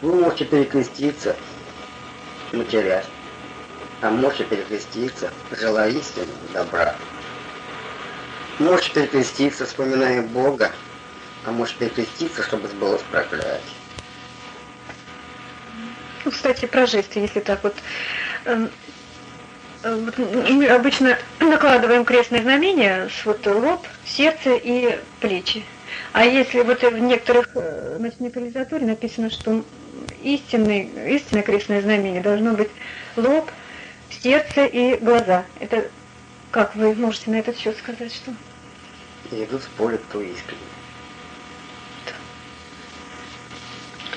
Вы можете перекреститься, матерясь, а можете перекреститься, желая истины, добра. Можете перекреститься, вспоминая Бога, а можете перекреститься, чтобы сбылось проклятие. Ну, кстати, про жесты, если так вот. Эм, э, мы обычно накладываем крестное знамение с вот лоб, сердце и плечи. А если вот в некоторых э, значит, литературе написано, что истинный, истинное крестное знамение должно быть лоб, сердце и глаза. Это как вы можете на этот счет сказать, что? И идут спорят, кто искренне.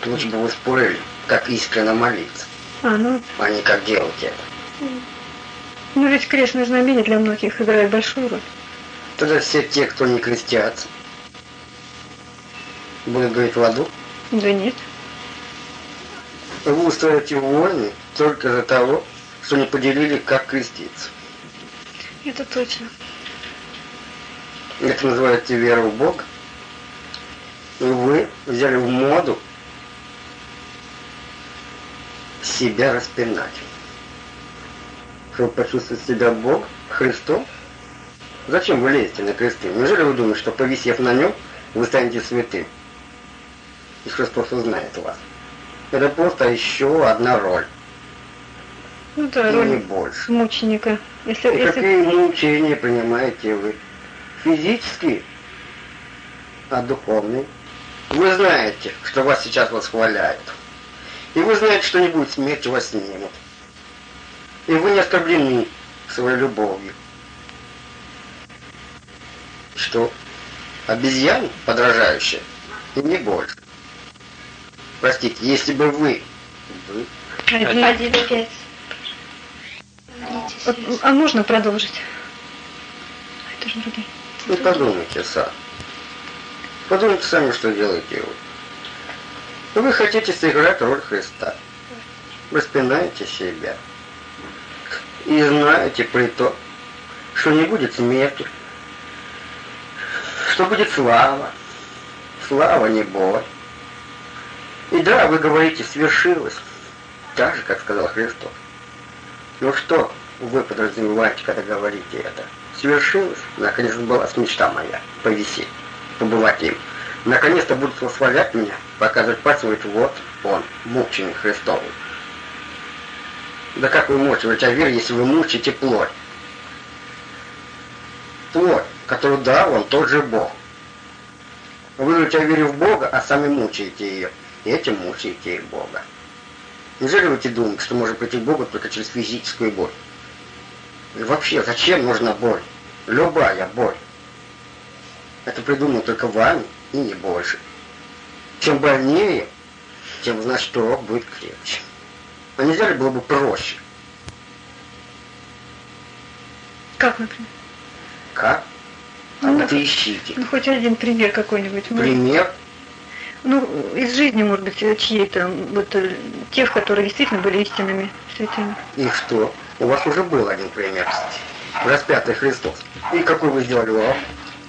Лучше бы вы спорили, как искренне молиться, а, ну... а не как делать это. Ну ведь крестное знамение для многих играет большую роль. Тогда все те, кто не крестятся, будут говорить в аду? Да нет. Вы устраиваете войны только из-за того, что не поделили, как креститься. Это точно. Это называется вера в Бога. Вы взяли в моду себя распинать. Чтобы почувствовать себя Бог, Христом. Зачем вы лезете на кресты? Неужели вы думаете, что повисев на нем, вы станете святым? И Христос узнает вас. Это просто еще одна роль. Ну да, роль не больше. мученика. Если, И если... какие мучения принимаете вы? Физические, а духовные? Вы знаете, что вас сейчас восхваляют. И вы знаете, что не будет смерти, вас снимут. И вы не оскорблены своей любовью. Что? Обезьян подражающая? И не больше. Простите, если бы вы... вы... Один пять. А можно продолжить? Это же другие. Ну подумайте сами. Подумайте сами, что делаете вы. Вы хотите сыграть роль Христа. Распинаете себя. И знаете при том, что не будет смерти, что будет слава. Слава не боль. И да, вы говорите, свершилось. Так же, как сказал Христос. Ну что вы подразумеваете, когда говорите это? Свершилось? Наконец была мечта моя повисеть, побывать им. Наконец-то будут восхвалять меня, показывать пальцем, говорить, вот он, мученик Христовый. Да как вы можете говорить о вере, если вы мучите плоть? Плоть, которую дал он тот же Бог. Вы говорите о вере в Бога, а сами мучаете ее этим мучаете Бога. Неужели вы думаете, что можно прийти к Богу только через физическую боль? И вообще, зачем нужна боль? Любая боль. Это придумано только вами и не больше. Чем больнее, тем значит урок будет крепче. А нельзя ли было бы проще? Как, например? Как? А ну, вот ищите. Ну, хоть один пример какой-нибудь. Пример? Ну, из жизни, может быть, чьей-то, вот тех, которые действительно были истинными святыми. И что? У вас уже был один пример. Распятый Христос. И какой вы сделали его?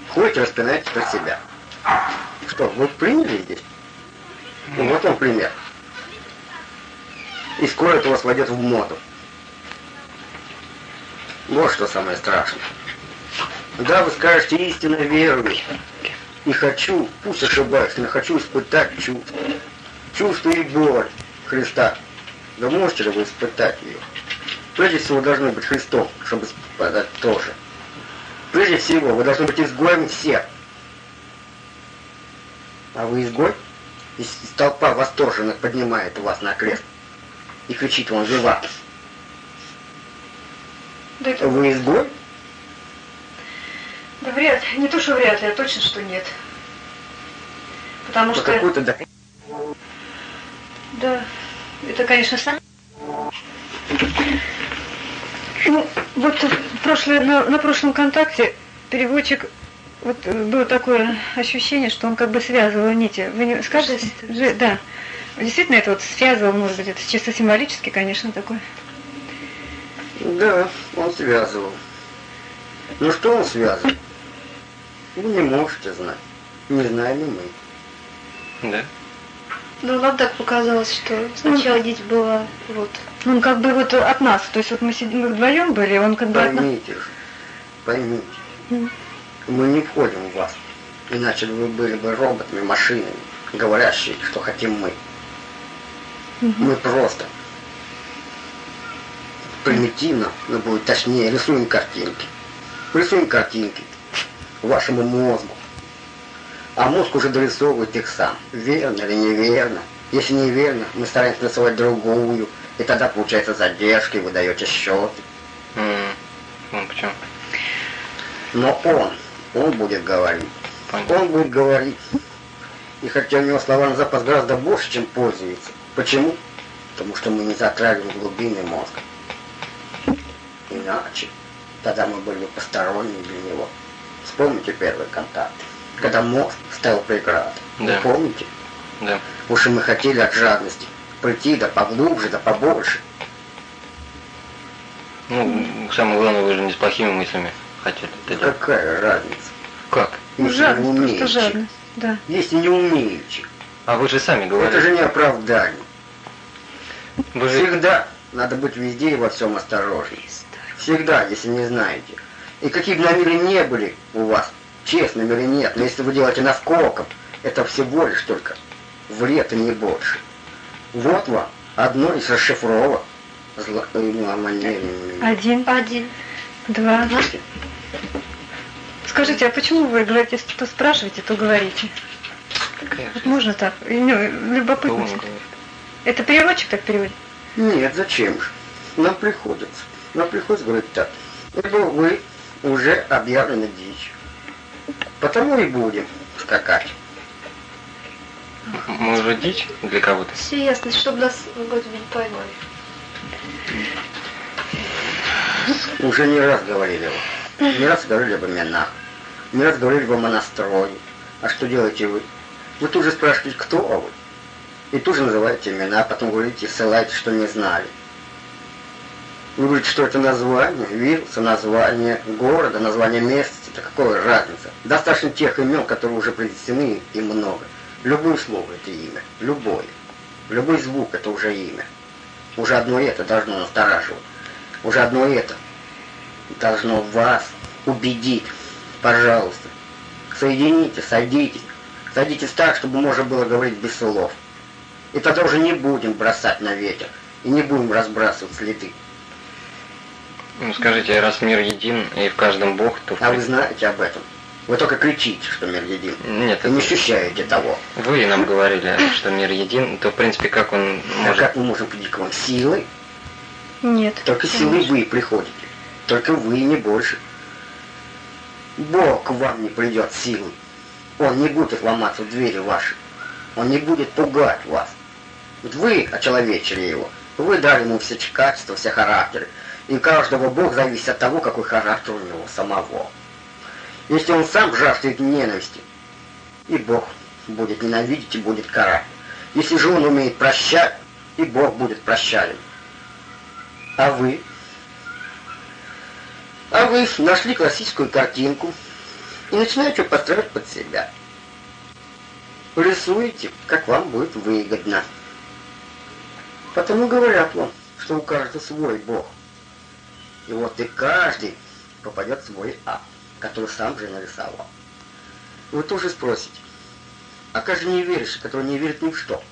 Ходите, распинаете про себя. Что, вы приняли здесь? Ну, вот он пример. И скоро это вас войдет в моду. Вот что самое страшное. Да, вы скажете истинно верую. И хочу, пусть ошибаюсь, но хочу испытать чувство. Чувство и боль Христа. Да можете ли вы испытать ее? Прежде всего, вы должны быть Христом, чтобы испытать тоже. Прежде всего, вы должны быть изгоем всех. А вы изгой? И толпа восторженных поднимает вас на крест и кричит вам это... Вы изгой? Вряд. Не то, что вряд ли, а точно, что нет. Потому Но что... какой-то да. Да, это, конечно, сам... Ну, вот в прошлое, на, на прошлом контакте переводчик, вот было такое ощущение, что он как бы связывал нити. Вы не скажете? Же, да. Действительно, это вот связывал, может быть, это чисто символически, конечно, такое. Да, он связывал. Ну что он связывал? Вы не можете знать. Не знаем и мы. Да? Ну, нам так показалось, что сначала Ну, дичь была вот. Он как бы вот от нас, то есть вот мы, сидим, мы вдвоем были, он как бы от нас. Поймите же, поймите. М. Мы не входим в вас. Иначе вы были бы роботами, машинами, говорящие, что хотим мы. Мгм. Мы просто примитивно, но будет точнее, рисуем картинки. Рисуем картинки вашему мозгу. А мозг уже дорисовывает их сам. Верно или неверно. Если неверно, мы стараемся рисовать другую. И тогда получается задержки, вы даете счеты. М, Ну, почему? Но он, он будет говорить. Понятно. Он будет говорить. И хотя у него слова на запас гораздо больше, чем пользуется. Почему? Потому что мы не затрагиваем глубины мозга. Иначе, тогда мы были бы посторонними для него. Вспомните первый контакт. Когда мозг ставил преграды. Да. Вы помните? Да. Уж и мы хотели от жадности прийти да поглубже, да побольше. Ну, самое главное, вы же не с плохими мыслями хотели это. Какая разница? Как? Ну, Если жадность, не просто умеете. жадность, да. Если не умеете. А вы же сами Это говорили. же не оправдание. Вы же... Всегда надо быть везде и во всем осторожней. Всегда, если не знаете. И какие бы намерения не были у вас, честными или нет, но если вы делаете наскоком, это всего лишь только вред и не больше. Вот вам одно из расшифровок зла... э. Один, Один. два. Скажите, а почему вы говорите, что спрашиваете, то говорите? Вот можно так? Ну, любопытно. Это переводчик так переводит? Нет, зачем же? Нам приходится. Нам приходится говорить так. Ибо вы уже объявлены дичь. Потому и будем скакать. Мы уже дичь для кого-то. Все ясно, чтобы нас вроде бы не поймали. Уже не раз говорили вы. Не раз говорили об именах. Не раз говорили вам о настрое. А что делаете вы? Вы тут же спрашиваете, кто вы? И тут же называете имена, а потом говорите, ссылаете, что не знали. Говорите, что это название вируса, название города, название местности. Это какая разница? Достаточно тех имен, которые уже принесены и много. Любое слово это имя. Любое. Любой звук это уже имя. Уже одно это должно настораживать. Уже одно это должно вас убедить. Пожалуйста, соедините, садитесь. Садитесь так, чтобы можно было говорить без слов. И тогда уже не будем бросать на ветер. И не будем разбрасывать следы. Ну, скажите, раз мир един и в каждом Бог, то... в А вы знаете об этом. Вы только кричите, что мир един. Нет, И не это... ощущаете того. Вы нам говорили, что мир един, то, в принципе, как он А может... как мы можем прийти к вам? Силой? Нет. Только силой вы приходите. Только вы, не больше. Бог к вам не придет силой. Он не будет ломаться в двери ваши. Он не будет пугать вас. Вот вы очеловечили его. Вы дали ему все качества, все характеры. И каждого Бог зависит от того, какой характер у него самого. Если он сам жаждет ненависти, и Бог будет ненавидеть и будет карать. Если же он умеет прощать, и Бог будет прощален. А вы? А вы нашли классическую картинку и начинаете подстраивать под себя. Рисуете, как вам будет выгодно. Потому говорят вам, что у каждого свой Бог. И вот и каждый попадет в свой ад, который сам же нарисовал. Вы тоже спросите, а как же неверующие, которые не верят ни в что?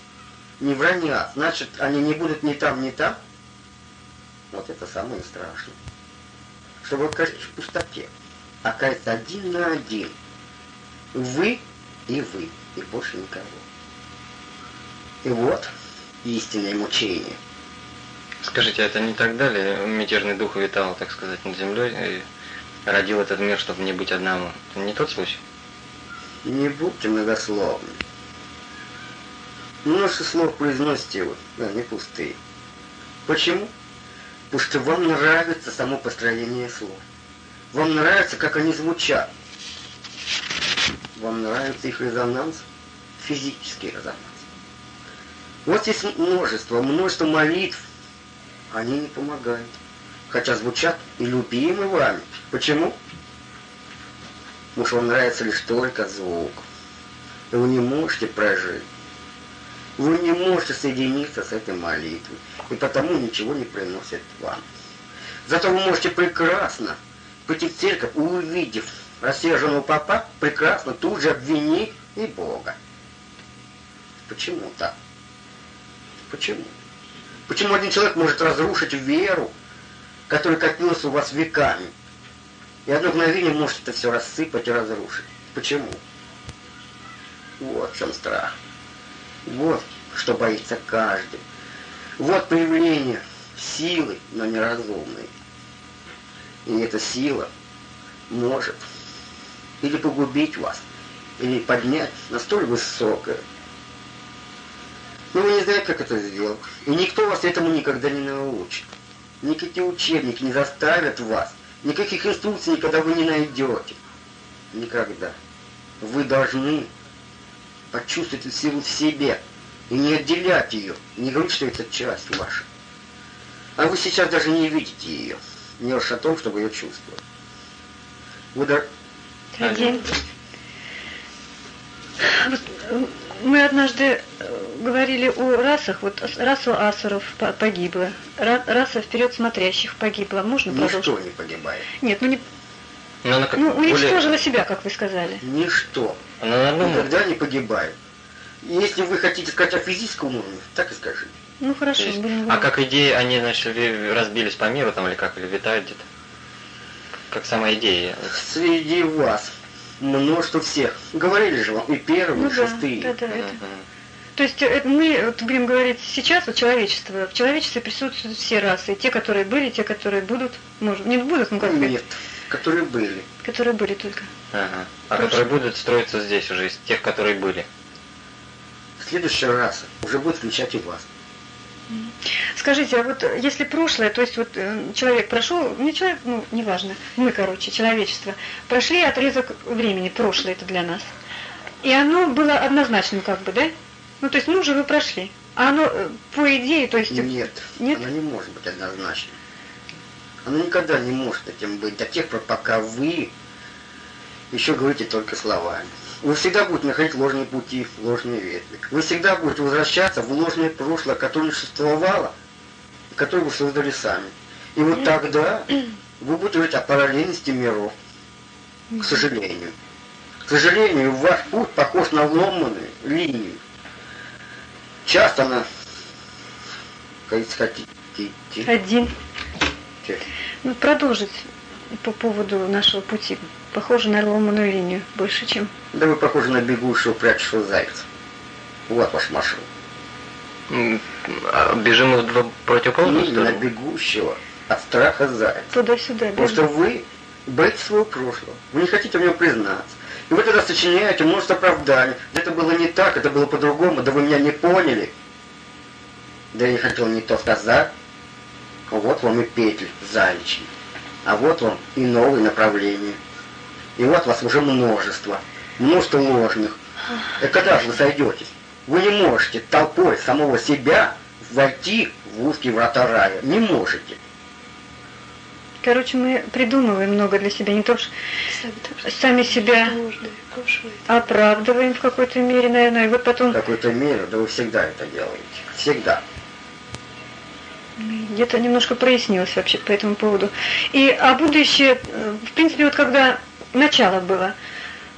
Ни в рай, ни. Значит, они не будут ни там, ни там? Вот это самое страшное. Чтобы окажется в пустоте. Окажется один на один. Вы и вы, и больше никого. И вот истинное мучение. Скажите, это не так далее? Мятежный дух витал, так сказать, над землей и родил этот мир, чтобы не быть одному. Это не тот случай? Не будьте многословны. Множество слов произносите вы, но они пустые. Почему? Потому что вам нравится само построение слов. Вам нравится, как они звучат. Вам нравится их резонанс, физический резонанс. Вот здесь множество, множество молитв. Они не помогают. Хотя звучат и любимы вами. Почему? Потому что вам нравится лишь только звук. И вы не можете прожить. Вы не можете соединиться с этой молитвой, и потому ничего не приносит вам. Зато вы можете прекрасно прийти в церковь, увидев рассерженного папа, прекрасно тут же обвинить и Бога. Почему так? Почему? Почему один человек может разрушить веру, которая копилась у вас веками? И одно мгновение может это все рассыпать и разрушить. Почему? Вот в чем страх. Вот что боится каждый. Вот проявление силы, но неразумной. И эта сила может или погубить вас, или поднять на столь высокое. Но вы не знаете, как это сделать. И никто вас этому никогда не научит. Никакие учебники не заставят вас. Никаких инструкций никогда вы не найдете. Никогда. Вы должны почувствовать эту силу в себе и не отделять ее, не говорить, что это часть ваша. А вы сейчас даже не видите ее, не уж о том, чтобы ее чувствовать. Вы до- Один. Вот, э, мы однажды э, говорили о расах. Вот ас- раса асуров по- погибла, Ра- раса вперед смотрящих погибла. Можно продолжить? ничто не погибает. Нет, ну, не, Но она как ну более- уничтожила себя, как вы сказали. Ничто. Она Никогда не погибает. Если вы хотите сказать о физическом уровне, так и скажите. Ну хорошо, есть, будем а как идеи, они, значит, разбились по миру там или как, или витают где-то? Как сама идея. Среди вас множество всех. Говорили же вам и первые, Ну и да, шестые. да, да, это. То есть это мы вот будем говорить сейчас о человечестве. В человечестве присутствуют все расы, те, которые были, те, которые будут, может, не будут, ну как Нет, которые были. которые были только. Ага. А Прошлое. которые будут строиться здесь уже, из тех, которые были. Следующая раса уже будет включать и вас. Скажите, а вот э, если прошлое, то есть вот э, человек прошел, не человек, ну, неважно, мы, короче, человечество, прошли отрезок времени, прошлое это для нас, и оно было однозначным как бы, да? Ну, то есть мы уже вы прошли, а оно, э, по идее, то есть... Нет, Нет? она не может быть однозначной. Она никогда не может этим быть до тех пор, пока вы еще говорите только словами. Вы всегда будете находить ложные пути, ложные ветви. Вы всегда будете возвращаться в ложное прошлое, которое существовало, которое вы создали сами. И вот тогда вы будете говорить о параллельности миров, к сожалению. К сожалению, ваш путь похож на ломаную линию. Часто она, хотите Один. Ну, продолжить по поводу нашего пути. Похоже на ломаную линию, больше, чем... Да вы похожи на бегущего, прячущего зайца. Вот ваш маршрут. А Бежим в два противоположных стороны? бегущего от страха зайца. Туда-сюда, Потому что вы боитесь своего прошлого. Вы не хотите в нем признаться. И вы тогда сочиняете множество оправданий. Да это было не так, это было по-другому, да вы меня не поняли. Да я не хотел не то сказать. А Вот вам и петли заячьи. А вот вам и новые направления. И вот вас уже множество. Множество ложных. И когда же вы сойдетесь? Вы не можете толпой самого себя войти в узкие врата рая. Не можете. Короче, мы придумываем много для себя, не то что Сами сами себя оправдываем в какой-то мере, наверное, и вот В потом какой-то мере, да вы всегда это делаете. Всегда. где-то немножко прояснилось вообще по этому поводу. И а будущее, э, в принципе, вот когда начало было,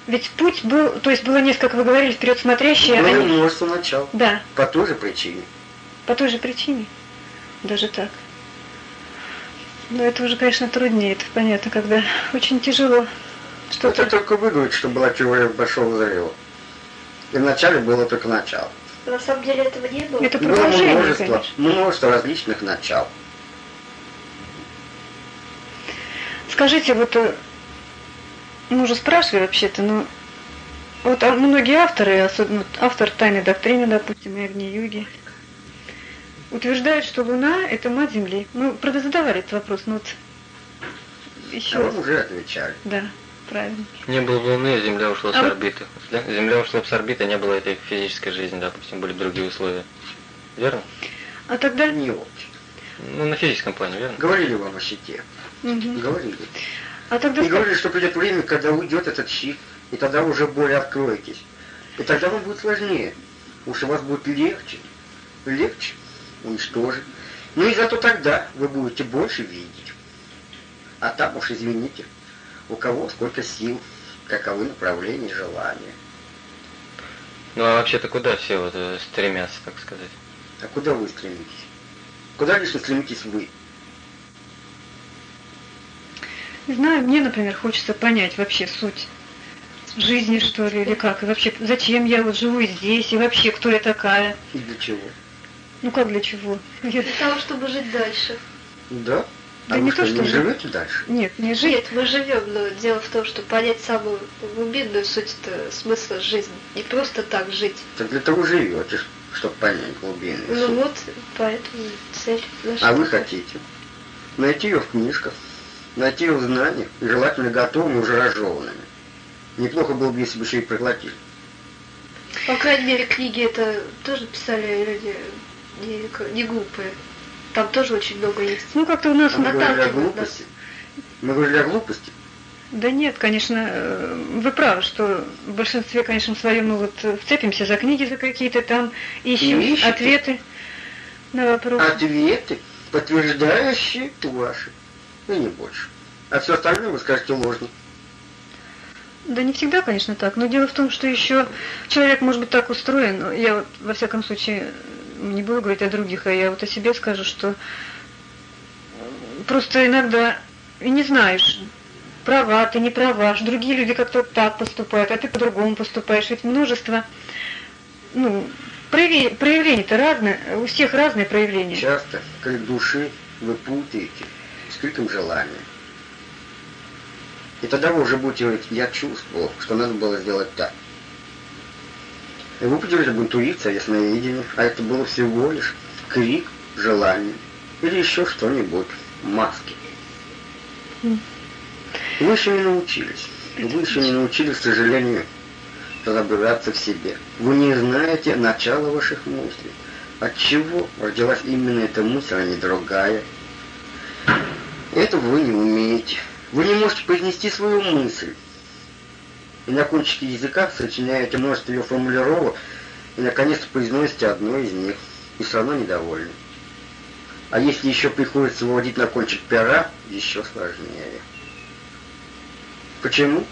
ведь путь был, то есть было несколько, как вы говорили, вперед смотрящие, Было они- множество начал. да, По той же причине. по той же причине, даже так. Но это уже, конечно, труднее, это понятно, когда очень тяжело что-то. Это только вы говорите, что была теория большого взрыва. И вначале было только начало. На самом деле этого не было. Это Было продолжение, множество, конечно. множество различных начал. Скажите, вот мы уже спрашивали вообще-то, но вот а многие авторы, особенно вот автор тайной доктрины, допустим, и Агни-йоги, утверждают, что Луна – это мать Земли. Мы правда задавали этот вопрос, но вот еще А раз. вы уже отвечали. Да, правильно. Не было Луны, Земля ушла А с вот- орбиты. Земля- Земля ушла с орбиты, не было этой физической жизни, допустим, были другие условия. Верно? А тогда... Не очень. Ну, на физическом плане, верно? Говорили вам о щите. Мгм. Говорили. А тогда... И говорили, что придет время, когда уйдет этот щит, и тогда уже более откроетесь. И тогда вам будет сложнее. уж у вас будет легче, легче уничтожить. Ну и зато тогда вы будете больше видеть. А там уж извините, у кого сколько сил, каковы направления, желания. Ну а вообще-то куда все вот э, стремятся, так сказать? А куда вы стремитесь? Куда лично стремитесь вы? Не знаю, мне, например, хочется понять вообще суть жизни, что ли, или как. И вообще, зачем я вот живу здесь, и вообще, кто я такая. И для чего? Ну как для чего? Для того, чтобы жить дальше. Да? Да а не вы то, что, не жить. живете дальше? Нет, не жить. Нет, мы живем, но дело в том, что понять самую глубинную суть смысла жизни. Не просто так жить. Так для того живете, чтобы понять глубинную Ну суть. вот, поэтому цель наша. А вы хотите найти ее в книжках, найти ее в знаниях, и желательно готовыми, уже разжеванными. Неплохо было бы, если бы еще и проглотили. По крайней мере, книги это тоже писали люди не, не глупые. Там тоже очень много есть. Ну как-то у нас... А мы говорили о наталкивает глупости. Мы говорили о глупости. Да нет, конечно, э, вы правы, что в большинстве, конечно, своем мы вот э, вцепимся за книги за какие-то там, ищем ответы на вопросы. Ответы, подтверждающие ваши, и не больше. А все остальное вы скажете ложно. Да не всегда, конечно, так. Но дело в том, что еще человек может быть так устроен. ну, Я вот, во всяком случае, не буду говорить о других, а я вот о себе скажу, что э, просто иногда и не знаешь, права ты, не права, другие люди как-то так поступают, а ты по-другому поступаешь. Ведь множество, ну, проявлений-то разные, у всех разные проявления. Часто крик души вы путаете с криком желания. И тогда вы уже будете говорить, я чувствовал, что надо было сделать так. И вы будете говорить об интуиции, о ясновидении, а это было всего лишь крик желания или еще что-нибудь, маски. Вы еще не научились. Вы еще не научились, к сожалению, разобраться в себе. Вы не знаете начала ваших мыслей. От чего родилась именно эта мысль, а не другая. Это вы не умеете. Вы не можете произнести свою мысль. И на кончике языка сочиняете множество ее формулировок, и наконец-то произносите одно из них, и все равно недовольны. А если еще приходится выводить на кончик пера, еще сложнее. Почему?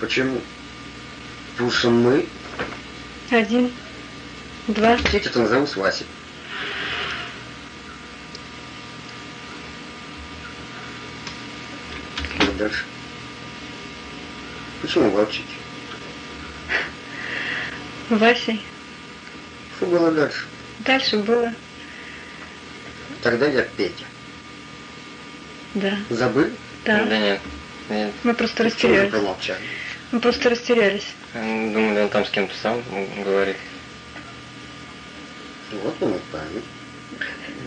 Почему? Потому что мы, Один, два, хотите, то назову с Васей. Что дальше? Почему молчите? Васей. Что было дальше? Дальше было, Тогда я Петя. да, Забыли? да. Да нет. нет. Мы просто растерялись. Мы просто растерялись. Думали, он там с кем-то сам говорит. Вот он и память.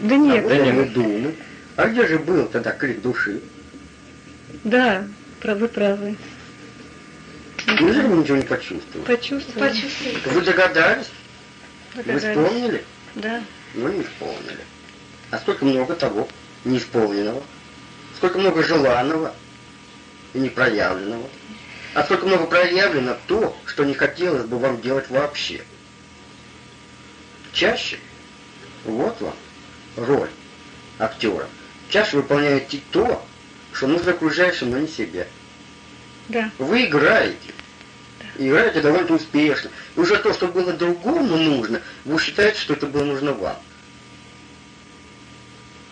Да А нет, вот да он не и мы. думал. А где же был тогда крик души? Да, правы, правы. Неужели вы ничего не почувствовали? Почувствовали. Почувствовали. Вы догадались? Вы Догадались. вспомнили? Да. но не исполнили. А сколько много того неисполненного, сколько много желанного и непроявленного, а сколько много проявлено то, что не хотелось бы вам делать вообще. Чаще, вот вам роль актера, чаще выполняете то, что нужно окружающим, но не себе. Да. Вы играете. И Играете довольно успешно. И уже то, что было другому нужно, вы считаете, что это было нужно вам.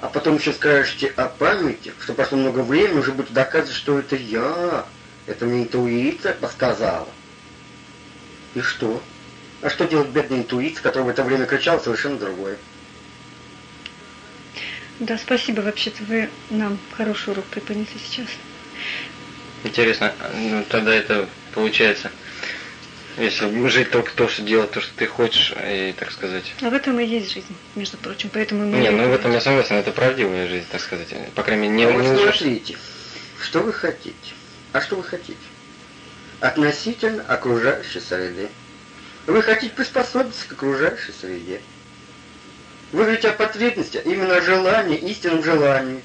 А потом еще скажете о памяти, что прошло много времени, уже будете доказывать, что это я. Это мне интуиция подсказала. И что? А что делать бедная интуиция, которая в это время кричала совершенно другое? Да, спасибо, вообще-то вы нам хороший урок преподнесли сейчас. Интересно, ну тогда это получается, если жить только то, что делать то, что ты хочешь, и так сказать. А в этом и есть жизнь, между прочим, поэтому мы... Не, ну в этом я согласен, это правдивая жизнь, так сказать. По крайней мере, а не, вот не лжешь. смотрите, что вы хотите? А что вы хотите? Относительно окружающей среды. Вы хотите приспособиться к окружающей среде. Вы говорите о потребности, именно о желании, истинном желании.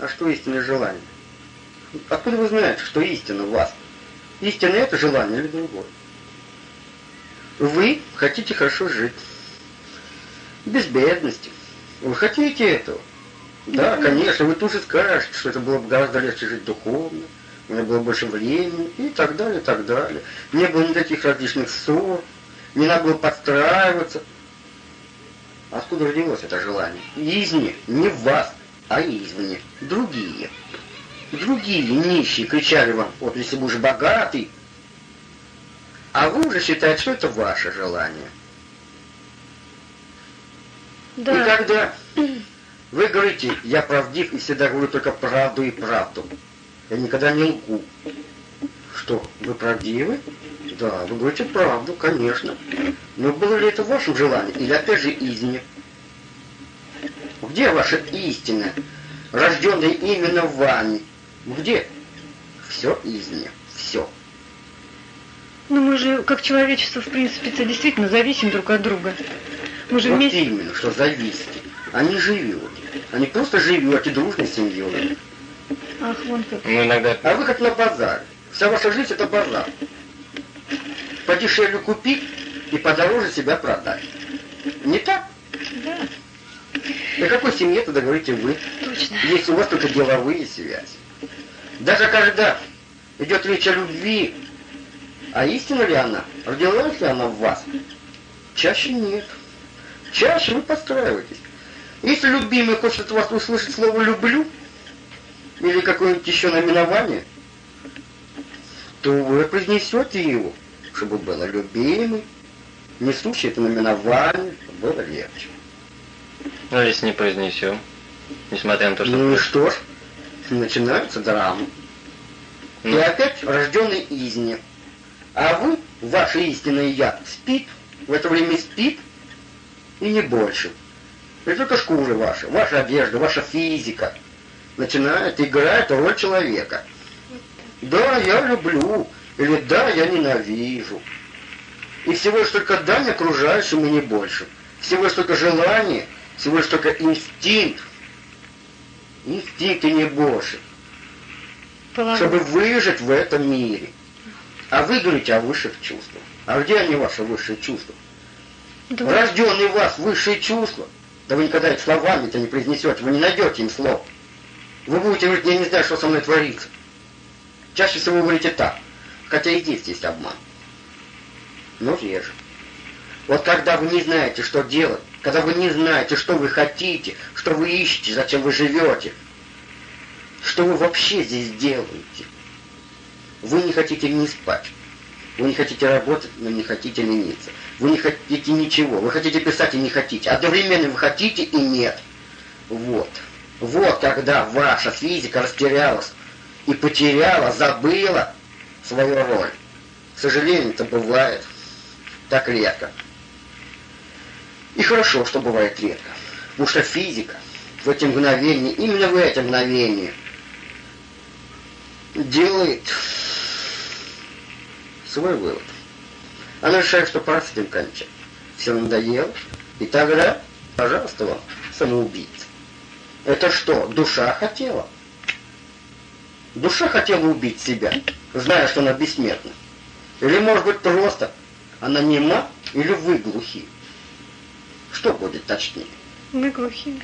А что истинное желание? Откуда вы знаете, что истина в вас? Истина это желание или другое? Вы хотите хорошо жить. Без бедности. Вы хотите этого? Да, конечно, вы тут же скажете, что это было бы гораздо легче жить духовно, у меня было больше времени и так далее, и так далее. Не было никаких различных ссор, не надо было подстраиваться. Откуда родилось это желание? Извне, не в вас, а извне. Другие. Другие нищие кричали вам, вот если бы уже богатый, а вы уже считаете, что это ваше желание. Да. И когда вы говорите, я правдив и всегда говорю только правду и правду, я никогда не лгу. Что, вы правдивы? Да, вы говорите правду, конечно. Но было ли это вашим желанием или опять же извне? Где ваша истина, рожденная именно вами? Где? Все извне, все. Ну мы же, как человечество, в принципе, -то действительно зависим друг от друга. Мы же вот вместе... именно, что зависите. Они живете. Они просто живете дружной семьей. Ах, вон как. Ну, иногда... А вы как на базаре. Вся ваша жизнь это базар. Подешевле купить и подороже себя продать. Не так? Да, О какой семье тогда говорите вы, точно. если у вас только деловые связи? Даже когда идет речь о любви, а истина ли она? Родилась ли она в вас? Чаще нет. Чаще вы подстраиваетесь. Если любимый хочет от вас услышать слово «люблю» или какое-нибудь еще наименование, то вы произнесете его, чтобы было любимый, несущий это наименование, чтобы было легче. Ну, если не произнесем, несмотря на то, что... Ну и что ж, начинается драма. И Ну, опять рожденный изне. А вы, ваше истинное я, спит, в это время спит, и не больше. И только шкура ваша, ваша одежда, ваша физика начинает играть роль человека. Да, я люблю, или да, я ненавижу. И всего лишь только дань окружающим и не больше. Всего лишь только желание, всего лишь только инстинкт. Инстинкт и не больше Половой. чтобы выжить в этом мире. А вы говорите о высших чувствах. А где они, ваши высшие чувства? Да Рожденные в вас высшие чувства. Да вы никогда их словами-то не произнесете, вы не найдете им слов. Вы будете говорить, я не знаю, что со мной творится. Чаще всего вы говорите так, хотя и здесь есть обман. Но реже. Вот когда вы не знаете, что делать, когда вы не знаете, что вы хотите, что вы ищете, зачем вы живете, что вы вообще здесь делаете, вы не хотите не спать, вы не хотите работать, но не хотите лениться, вы не хотите ничего, вы хотите писать и не хотите, одновременно вы хотите и нет. Вот. Вот когда ваша физика растерялась и потеряла, забыла свою роль. К сожалению, это бывает так редко. И хорошо, что бывает редко. Потому что физика в эти мгновения, именно в эти мгновения, делает свой вывод. Она решает, что пора с этим кончать. Все надоело. И тогда, пожалуйста вам, самоубийца. Это что, душа хотела? Душа хотела убить себя, зная, что она бессмертна. Или, может быть, просто она нема, или вы глухи. Что будет точнее? Мы глухие.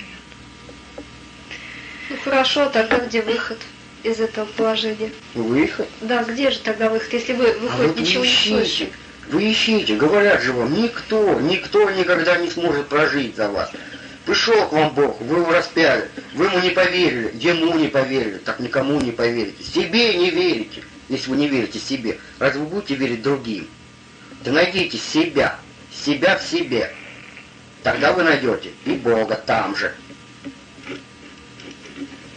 Ну хорошо, тогда где выход из этого положения? Выход. Да, где же тогда выход, если вы, А хоть вот ничего вы не ищите, слышите? вы ищите, говорят же вам, никто, никто никогда не сможет прожить за вас. Пришел к вам Бог, вы его распяли, вы ему не поверили, ему не поверили, так никому не поверите. Себе не верите, если вы не верите себе. Разве вы будете верить другим? Да найдите себя, себя в себе. Тогда вы найдете и Бога там же.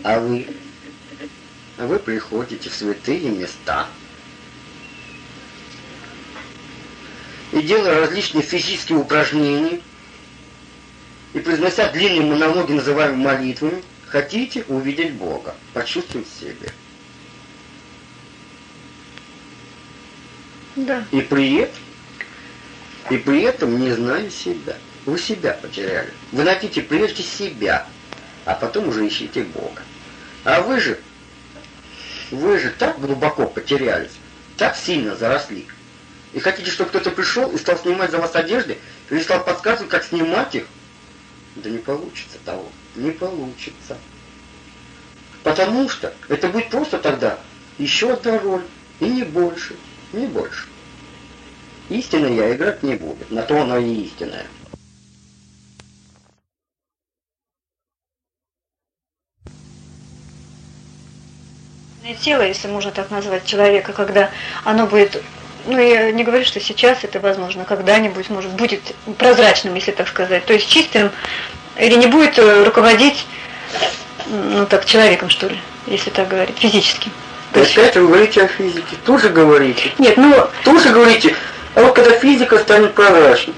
А вы? А вы приходите в святые места. И делая различные физические упражнения, и произнося длинные монологи, называемые молитвами, хотите увидеть Бога, почувствовать себя. Да. И при этом, и при этом не зная себя. Вы себя потеряли. Вы найдите прежде себя, а потом уже ищите Бога. А вы же, вы же так глубоко потерялись, так сильно заросли, И хотите, чтобы кто-то пришел и стал снимать за вас одежды, и стал подсказывать, как снимать их? Да не получится того. Не получится. Потому что это будет просто тогда еще одна роль, и не больше, не больше. Истинно я играть не буду, на то оно и истинное. тело, если можно так назвать человека, когда оно будет, ну я не говорю, что сейчас это возможно, когда-нибудь, может, будет прозрачным, если так сказать, то есть чистым, или не будет э, руководить, ну так, человеком, что ли, если так говорить, физически. То есть опять вы говорите о физике, тоже говорите. Нет, ну... Тоже говорите, а вот когда физика станет прозрачной,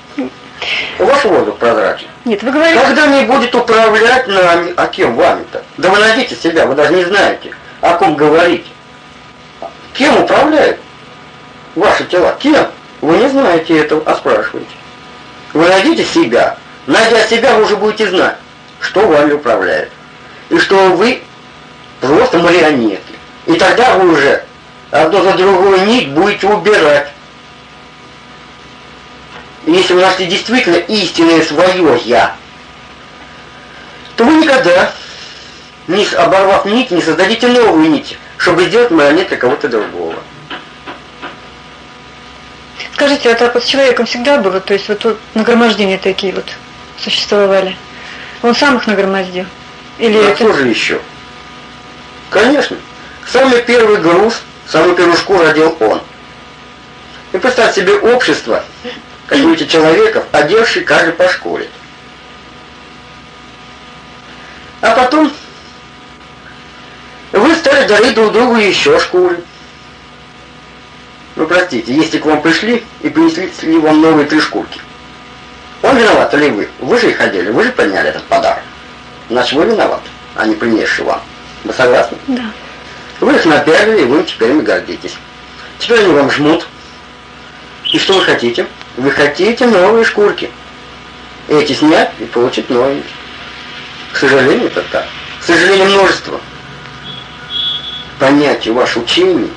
ваш воздух прозрачен. Нет, вы говорите... Когда не будет управлять нами, а кем вами-то? Да вы найдите себя, вы даже не знаете о ком говорить. Кем управляют ваши тела? Кем? Вы не знаете этого, а спрашиваете. Вы найдите себя. Найдя себя, вы уже будете знать, что вами управляет. И что вы просто марионетки. И тогда вы уже одну за другую нить будете убирать. Если вы нашли действительно истинное свое «я», то вы никогда не оборвав нить, не создадите новую нить, чтобы сделать марионеткой кого-то другого. Скажите, а так вот с человеком всегда было, то есть вот, вот нагромождения такие вот существовали? Он сам их нагромоздил? Или а это... кто же еще? Конечно. Самый первый груз, самую первую шкуру родил он. И представь себе общество, как будете человеков, одевший каждый по шкуре. А потом вы стали дарить друг другу еще шкуры. Ну, простите, если к вам пришли и принесли вам новые три шкурки. Он виноват или вы? Вы же их одели, вы же подняли этот подарок. Значит, вы виноваты, а не принесший вам. Вы согласны? Да. Вы их напялили, и вы теперь ими гордитесь. Теперь они вам жмут. И что вы хотите? Вы хотите новые шкурки. Эти снять и получить новые. К сожалению, это так. К сожалению, множество понятие ваш учений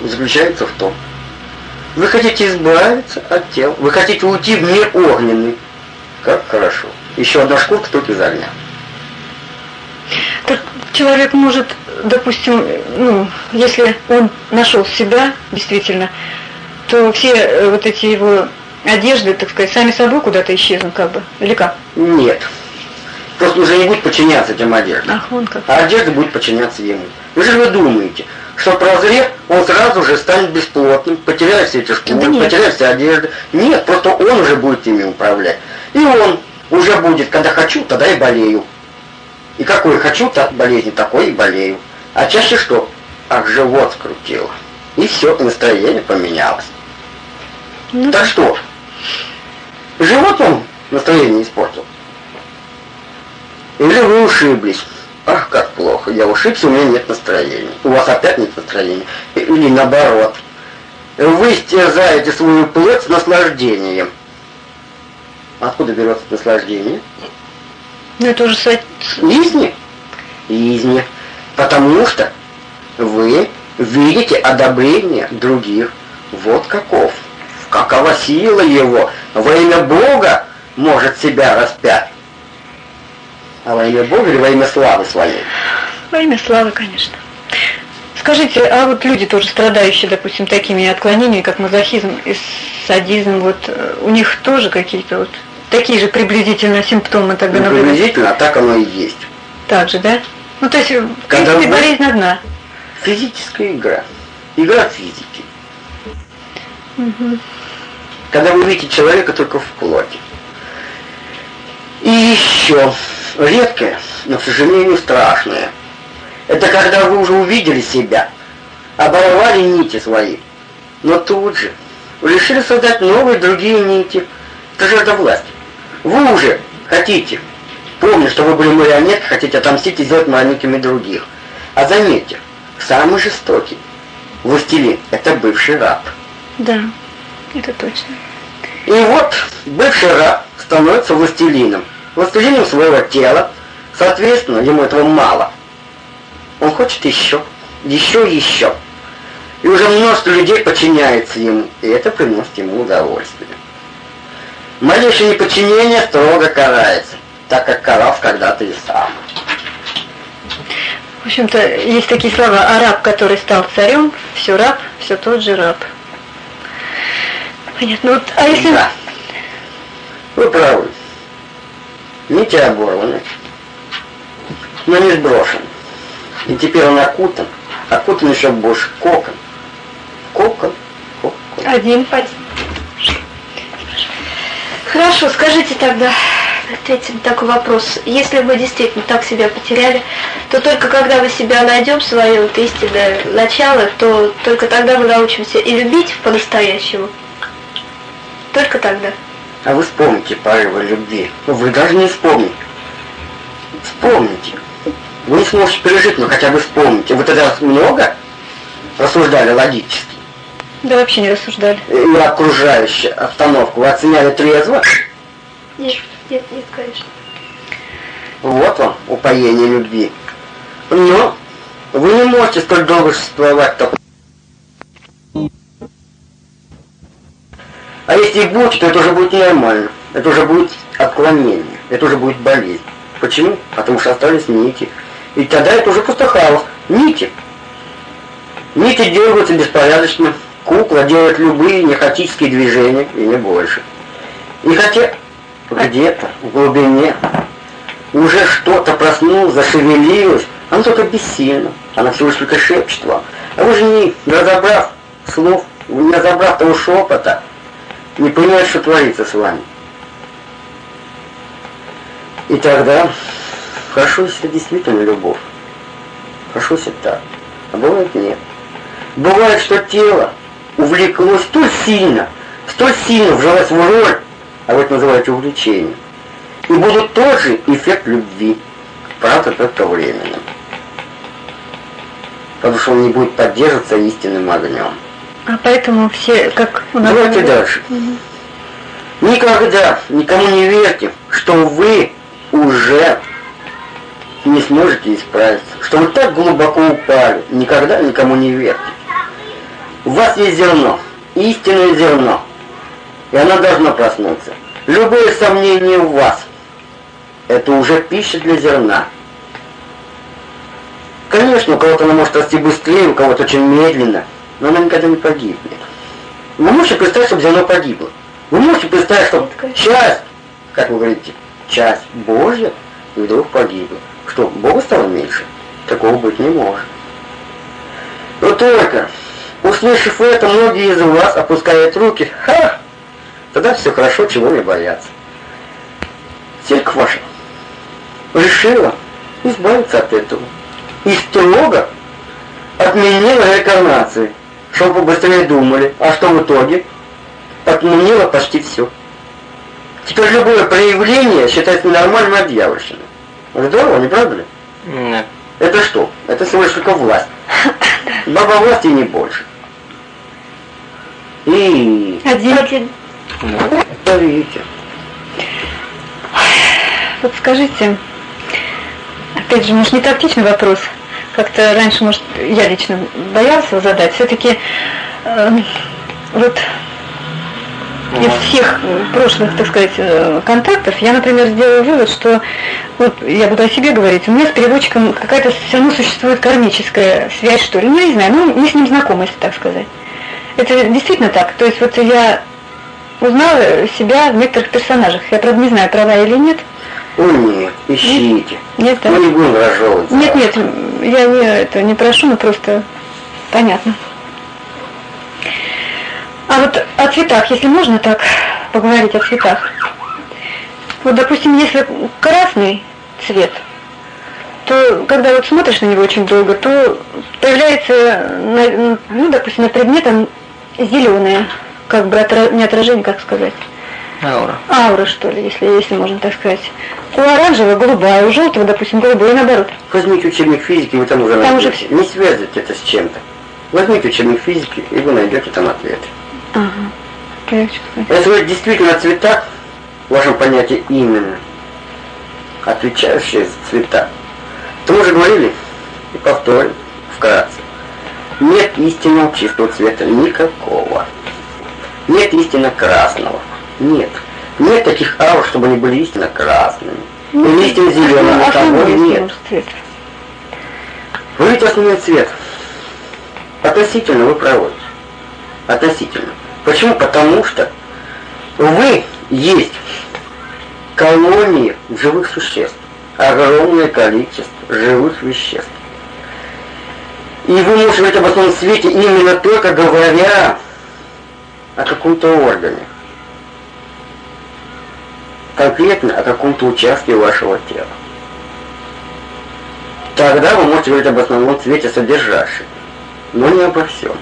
заключается в том, вы хотите избавиться от тел, вы хотите уйти в мир огненный. Как хорошо. Еще одна шкурка только из огня. Так человек может, допустим, ну, если он нашел себя, действительно, то все э, вот эти его одежды, так сказать, сами собой куда-то исчезнут, как бы, или как? Нет. Просто уже не будет подчиняться этим одеждам. Ах, вон как. А одежда будет подчиняться ему. Вы же вы думаете, что прозрев, он сразу же станет бесплотным, потеряет все эти шкуры, Да нет. потеряет все одежды. Нет, просто он уже будет ими управлять. И он уже будет, когда хочу, тогда и болею. И какой хочу, так болезни, такой и болею. А чаще что? Ах, живот скрутило. И все, настроение поменялось. Ну, Так что, живот вам настроение испортил? Или вы ушиблись? Ах, как плохо, я ушибся, у меня нет настроения. У вас опять нет настроения. Или наоборот. Вы стерзаете свою плоть с наслаждением. Откуда берется наслаждение? ну это уже со- Изни? Изни. Потому что вы видите одобрение других. Вот каков. Какова сила его. Во имя Бога может себя распять. А во имя Бога или во имя славы своей? во имя славы, конечно. Скажите, а вот люди тоже страдающие, допустим, такими отклонениями, как мазохизм и садизм, вот э, у них тоже какие-то вот такие же приблизительно симптомы тогда Ну, наблюдаются? приблизительно, а так оно и есть. Так же, да? Ну, то есть, в Когда принципе, вы- болезнь одна. Физическая игра. Игра физики. Мгм. когда вы видите человека только в плоти. И еще редкое, но, к сожалению, страшное. Это когда вы уже увидели себя, оборвали нити свои, но тут же решили создать новые другие нити. Это жажда власти. Вы уже хотите, помня, что вы были марионеткой, хотите отомстить и сделать маленькими других. А заметьте, самый жестокий властелин – это бывший раб. Да, это точно. И вот бывший раб становится властелином. Властелином своего тела. Соответственно, ему этого мало. Он хочет еще, еще и еще. И уже множество людей подчиняется ему, и это приносит ему удовольствие. Малейшее неподчинение строго карается, так как карал когда-то и сам. В общем-то, есть такие слова, а раб, который стал царем, все раб, все тот же раб. Понятно. Вот, а если... Да. Вы правы. Нити оборваны, но не сброшен. И теперь он окутан, окутан еще больше кокон. Кокон, кокон. Один под... Хорошо, скажите тогда, ответим такой вопрос. Если вы действительно так себя потеряли, то только когда вы себя найдем, свое вот истинное начало, то только тогда мы научимся и любить по-настоящему. Только тогда. А вы вспомните порывы любви. Ну, Вы должны вспомнить. Вспомните. Вы не сможете пережить, но хотя бы вспомните. Вы тогда много рассуждали логически. Да вообще не рассуждали. И окружающую обстановку вы оценяли трезво. Нет, нет, нет, конечно. Вот вам упоение любви. Но вы не можете столь долго существовать только. А если и будете, то это уже будет нормально. Это уже будет отклонение. Это уже будет болезнь. Почему? Потому что остались нити. И тогда это уже просто хаос. Нити. Нити дергаются беспорядочно. Кукла делает любые нехотические движения, и не больше. И хотя где-то в глубине уже что-то проснулось, зашевелилось, оно только бессильно, она всего лишь только шепчет вам. А вы же не разобрав слов, не разобрав того шепота, не понимаете, что творится с вами. И тогда если действительно любовь. Если так. А бывает нет. Бывает, что тело увлеклось столь сильно, столь сильно вжалось в роль, а вы это называете увлечением. И будет тот же эффект любви, правда, только временным. Потому что он не будет поддерживаться истинным огнем. А поэтому все, как у нас... Давайте дальше. Никогда никому не верьте, что вы уже не сможете исправиться, что вы так глубоко упали. Никогда никому не верьте. У вас есть зерно, истинное зерно, и оно должно проснуться. Любое сомнение в вас – это уже пища для зерна. Конечно, у кого-то она может расти быстрее, у кого-то очень медленно, но она никогда не погибнет. Вы можете представить, чтобы зерно погибло? Вы можете представить, что часть, как вы говорите, часть Божья и вдруг погибла? Что, Бога стало меньше? Такого быть не может. Но только, услышав это, многие из вас опускают руки. Ха! Тогда все хорошо, чего не бояться. Церковь ваша решила избавиться от этого. И строго отменила реинкарнации, чтобы побыстрее думали. А что в итоге? Отменила почти все. Теперь любое проявление считается ненормальным от дьявольщины. Здорово, не правда ли? Нет. Это что? Это всего лишь только власть. Баба власти и не больше. И... Один. Видите. Вот скажите, опять же, может, не тактичный вопрос, как-то раньше, может, я лично боялся его задать, все-таки вот из всех э, прошлых, так сказать, э, контактов, я, например, сделала вывод, что, вот я буду о себе говорить, у меня с переводчиком какая-то все равно существует кармическая связь, что ли, ну, я не знаю, ну, не с ним знакома, если так сказать. Это действительно так, то есть вот я узнала себя в некоторых персонажах, я, правда, не знаю, права или нет. О, нет, ищите. Нет, да. Мы не будем разжевывать. Нет, нет, я не, это, не прошу, но просто понятно. А вот о цветах, если можно так поговорить о цветах. Вот, допустим, если красный цвет, то когда вот смотришь на него очень долго, то появляется, на- ну, допустим, над предметом зеленое, как бы отра- не отражение, как сказать, Аура. аура, что ли, если, если можно так сказать. У оранжевого голубая, у желтого, допустим, голубой, наоборот. Возьмите учебник физики, вы там уже Там уже найдете. Не связывайте это с чем-то. Возьмите учебник физики, и вы найдете там ответы. Ага. Сказать. Если действительно цвета, в вашем понятии именно, отвечающие за цвета, то мы уже говорили и повторим вкратце, нет истинного чистого цвета никакого. Нет истинно красного. Нет. Нет таких аур, чтобы они были истинно красными. Или истинно зелеными. А Того нет. Вы видите основной цвет. Относительно вы правы. Относительно. Почему? Потому что вы есть колонии живых существ. Огромное количество живых веществ. И вы можете говорить об основном свете именно только говоря о каком-то органе. Конкретно о каком-то участке вашего тела. Тогда вы можете говорить об основном цвете содержащем, но не обо всем.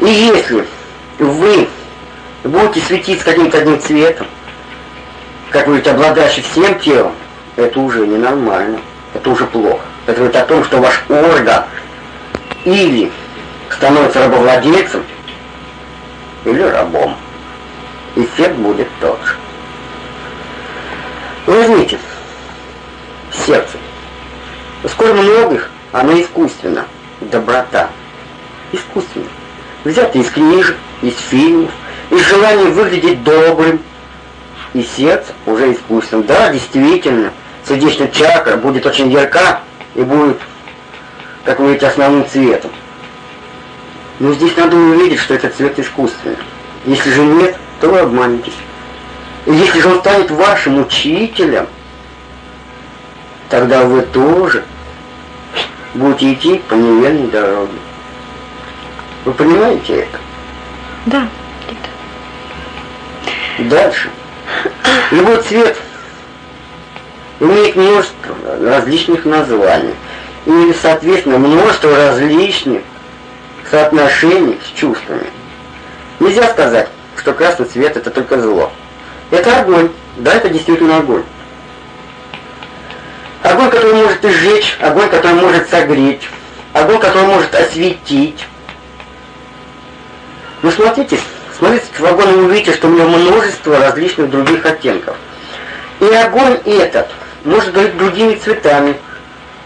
И если вы будете светить с каким-то одним цветом, как вы говорите, обладающий всем телом, это уже ненормально, это уже плохо. Это говорит о том, что ваш орган или становится рабовладельцем, или рабом. Эффект будет тот же. Возьмите сердце. Сколь многих, оно искусственно. Доброта. Искусственно. Взято из книжек, из фильмов, из желания выглядеть добрым. И сердце уже искусственно. Да, действительно, сердечная чакра будет очень ярка и будет, как вы говорите, основным цветом. Но здесь надо увидеть, что этот цвет искусственный. Если же нет, то вы обманетесь. И если же он станет вашим учителем, тогда вы тоже будете идти по неверной дороге. Вы понимаете это? Да. Дальше. Любой цвет имеет множество различных названий. И, соответственно, множество различных соотношений с чувствами. Нельзя сказать, что красный цвет это только зло. Это огонь. Да, это действительно огонь. Огонь, который может сжечь, огонь, который может согреть, огонь, который может осветить. Ну смотрите, смотрите в огонь вы увидите, что у него множество различных других оттенков. И огонь этот может гореть другими цветами,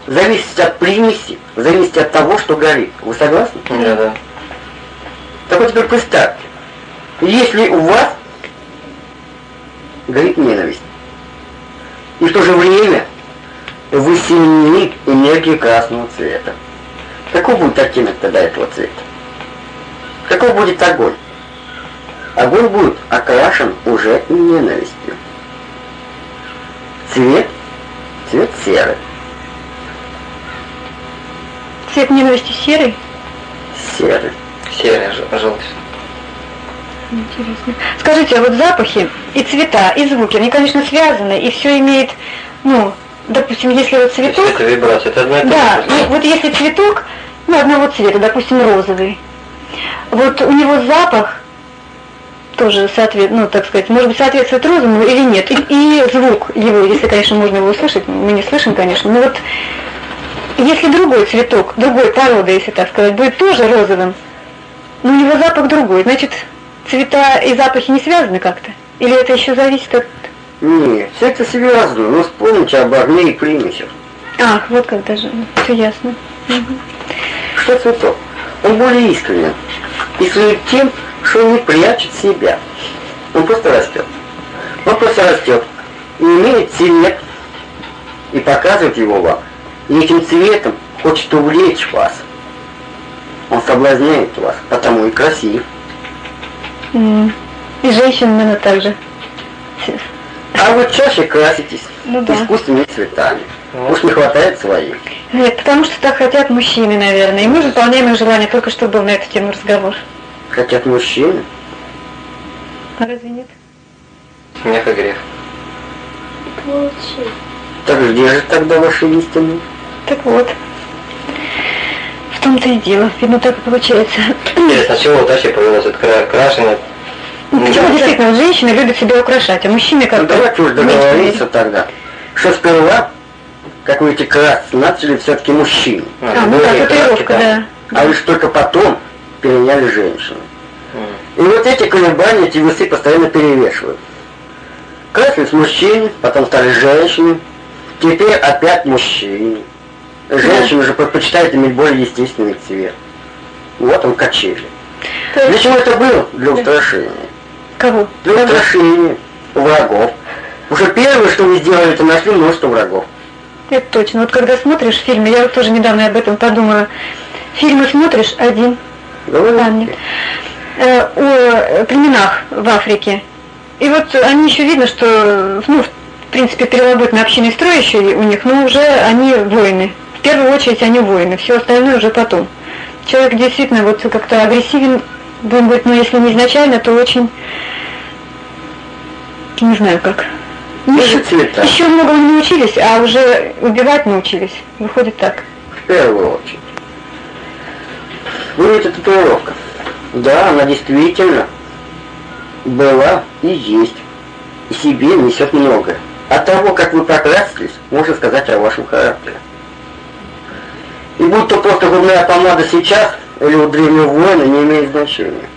зависит от примеси, зависит от того, что горит. Вы согласны? Да, да. Так вот теперь представьте, если у вас горит ненависть, и в то же время вы сильны энергии красного цвета, какой будет оттенок тогда этого цвета? Какой будет огонь? Огонь будет окрашен уже ненавистью. Цвет? Цвет серый. Цвет ненависти серый? Серый. Жел- желтый. Интересно. Скажите, а вот запахи и цвета, и звуки, они, конечно, связаны, и все имеет, ну, допустим, если вот цветок... это вибрация, это одно и. Да, ну, вот если цветок, ну, одного цвета, допустим, розовый, вот у него запах тоже соответ, ну, так сказать, может быть, соответствует розовому или нет, и, и звук его, если, конечно, можно его услышать, мы не слышим, конечно, но вот если другой цветок, другой породы, если так сказать, будет тоже розовым, но у него запах другой, значит, цвета и запахи не связаны как-то? Или это еще зависит от... Нет, все это связано. Ну, вспомните об огне и примесях. Ах, вот как даже, все ясно. Что цветок? Он более искренен. Искренен тем, что он не прячет себя. Он просто растет. Он просто растет. И имеет цвет. И показывает его вам. И этим цветом хочет увлечь вас. Он соблазняет вас, потому и красив. И женщин именно так же. А вы чаще краситесь Ну да. искусственными цветами. Вот. Уж не хватает своих. Нет, потому что так хотят мужчины, наверное. И мы выполняем их желание, только что был на эту тему разговор. Хотят мужчины. А разве нет? И грех. Молчи. Так где же тогда ваши истины? Так вот. Том-то и дело. Видно, так и получается. Интересно, с чего вот вообще появилось это кра- крашеное? Почему действительно женщины любят себя украшать, а мужчины Ну как-то... давайте уж меньше договориться тогда, что сперва, как вы эти красться, начали все-таки мужчины. А, ну более татуировка, да. А лишь только потом переняли женщины. И вот эти колебания, эти весы постоянно перевешивают. Красились мужчины, потом стали женщины, теперь опять мужчины. Женщины же предпочитают иметь более естественный цвет. Вот он качели. То Для есть, чего это было? Для устрашения. кого? Для устрашения врагов. Уже первое, что вы сделали, это нашли множество врагов. Это точно. Вот когда смотришь фильмы, я вот тоже недавно об этом подумала. Фильмы смотришь один, Говорите. помню, э, о племенах в Африке. И вот они еще видно, что, ну, в принципе, первобытный общинный строй еще у них, но уже они воины. В первую очередь они воины, все остальное уже потом. Человек действительно вот как-то агрессивен, будем говорить, ну, если не изначально, то очень, не знаю как. Еще. Еще многому не научились, а уже убивать научились. Выходит так. В первую очередь. Вы видите, татуировка. Да, она действительно была и есть. И себе несет многое. От того, как вы прокрасились, можно сказать о вашем характере. И будь то просто губная помада сейчас, или у древнего воина, не имеет значения.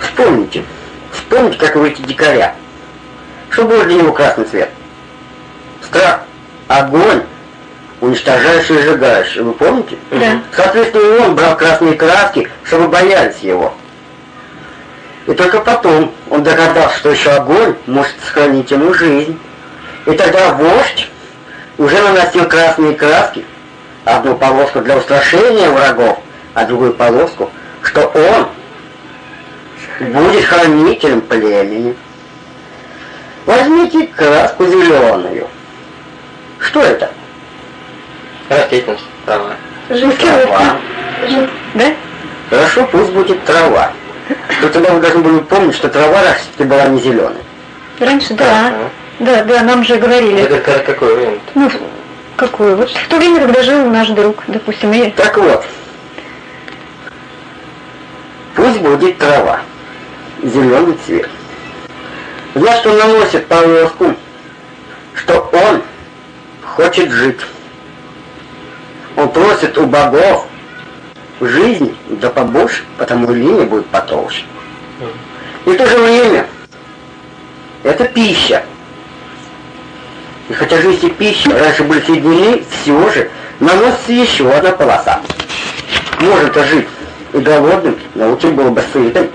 Вспомните. Вспомните, как вы эти дикаря. Что было для него красный цвет? Страх, огонь, уничтожающий и сжигающий. Вы помните? Да. Соответственно, он брал красные краски, чтобы боялись его. И только потом он догадался, что еще огонь может сохранить ему жизнь. И тогда вождь уже наносил красные краски, одну полоску для устрашения врагов, а другую полоску, что он будет хранителем племени. Возьмите краску зеленую. Что это? Растительность, трава. Трава. Да? Хорошо, пусть будет трава. Но тогда вы должны были помнить, что трава раньше была не зеленой. Раньше, да. Да, да, нам же говорили. Это как- какое время? Ну, какое? Вот в то время, когда жил наш друг, допустим, и Так вот, пусть будет трава, зеленый цвет. Значит, он наносит полоску, что он хочет жить. Он просит у богов жизни да побольше, потому линия будет потолще. И в то же время это пища. И хотя жизнь и пища раньше были соединены, все же наносится еще одна полоса. Может жить и голодным, но лучше было бы сытым.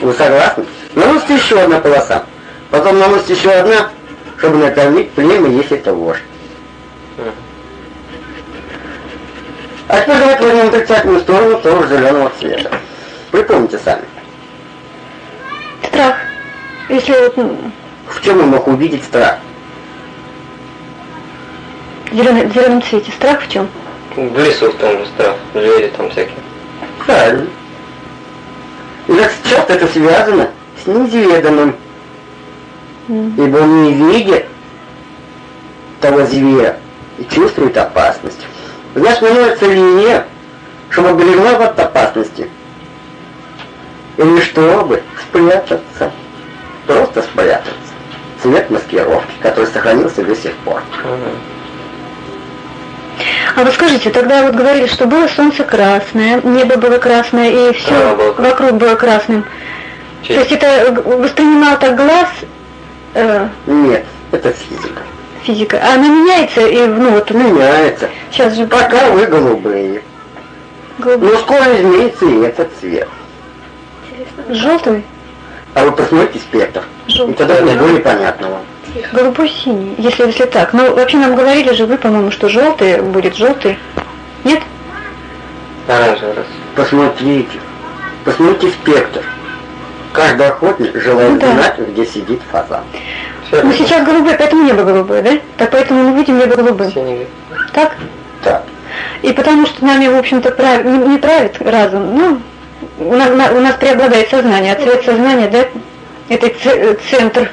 Вы согласны? Наносится еще одна полоса. Потом наносится еще одна, чтобы накормить племя, если это вождь. А теперь давайте возьмем отрицательную сторону тоже зеленого цвета. Припомните сами. страх. Если вот В чем он мог увидеть страх? В зелено- в зеленом цвете страх в чем? В лесу в том же страх, звери там всякие. Правильно. И как часто это связано с неизведанным. М. Ибо он не видит того зверя и чувствует опасность. Значит, наносится линия, чтобы оберегла от опасности. Или чтобы спрятаться. Просто спрятаться. Цвет маскировки, который сохранился до сих пор. А вот скажите, тогда вот говорили, что было солнце красное, небо было красное, и все была красная. вокруг было красным. То есть это э, воспринимал так глаз э, Нет, это физика. физика. А она меняется, и ну вот Меняется. сейчас же Пока вы голубые. голубой, Но скоро изменится и этот цвет. желтый, А вы посмотрите спектр. И желтый, тогда будет более понятно вам. голубой синий, если если так. Ну вообще нам говорили же вы, по-моему, что желтый будет желтый. Нет? Оранжевый раз. Посмотрите. Посмотрите спектр. Каждый охотник желает Ну да. знать, где сидит фазан. Все, Ну сейчас голубой, поэтому небо голубое, да? Так поэтому мы видим небо голубым. синий. Так? Так. И потому что нами, в общем-то, прав- не, не правит разум, ну, у нас, на- у нас преобладает сознание, а цвет сознания, да, это центр.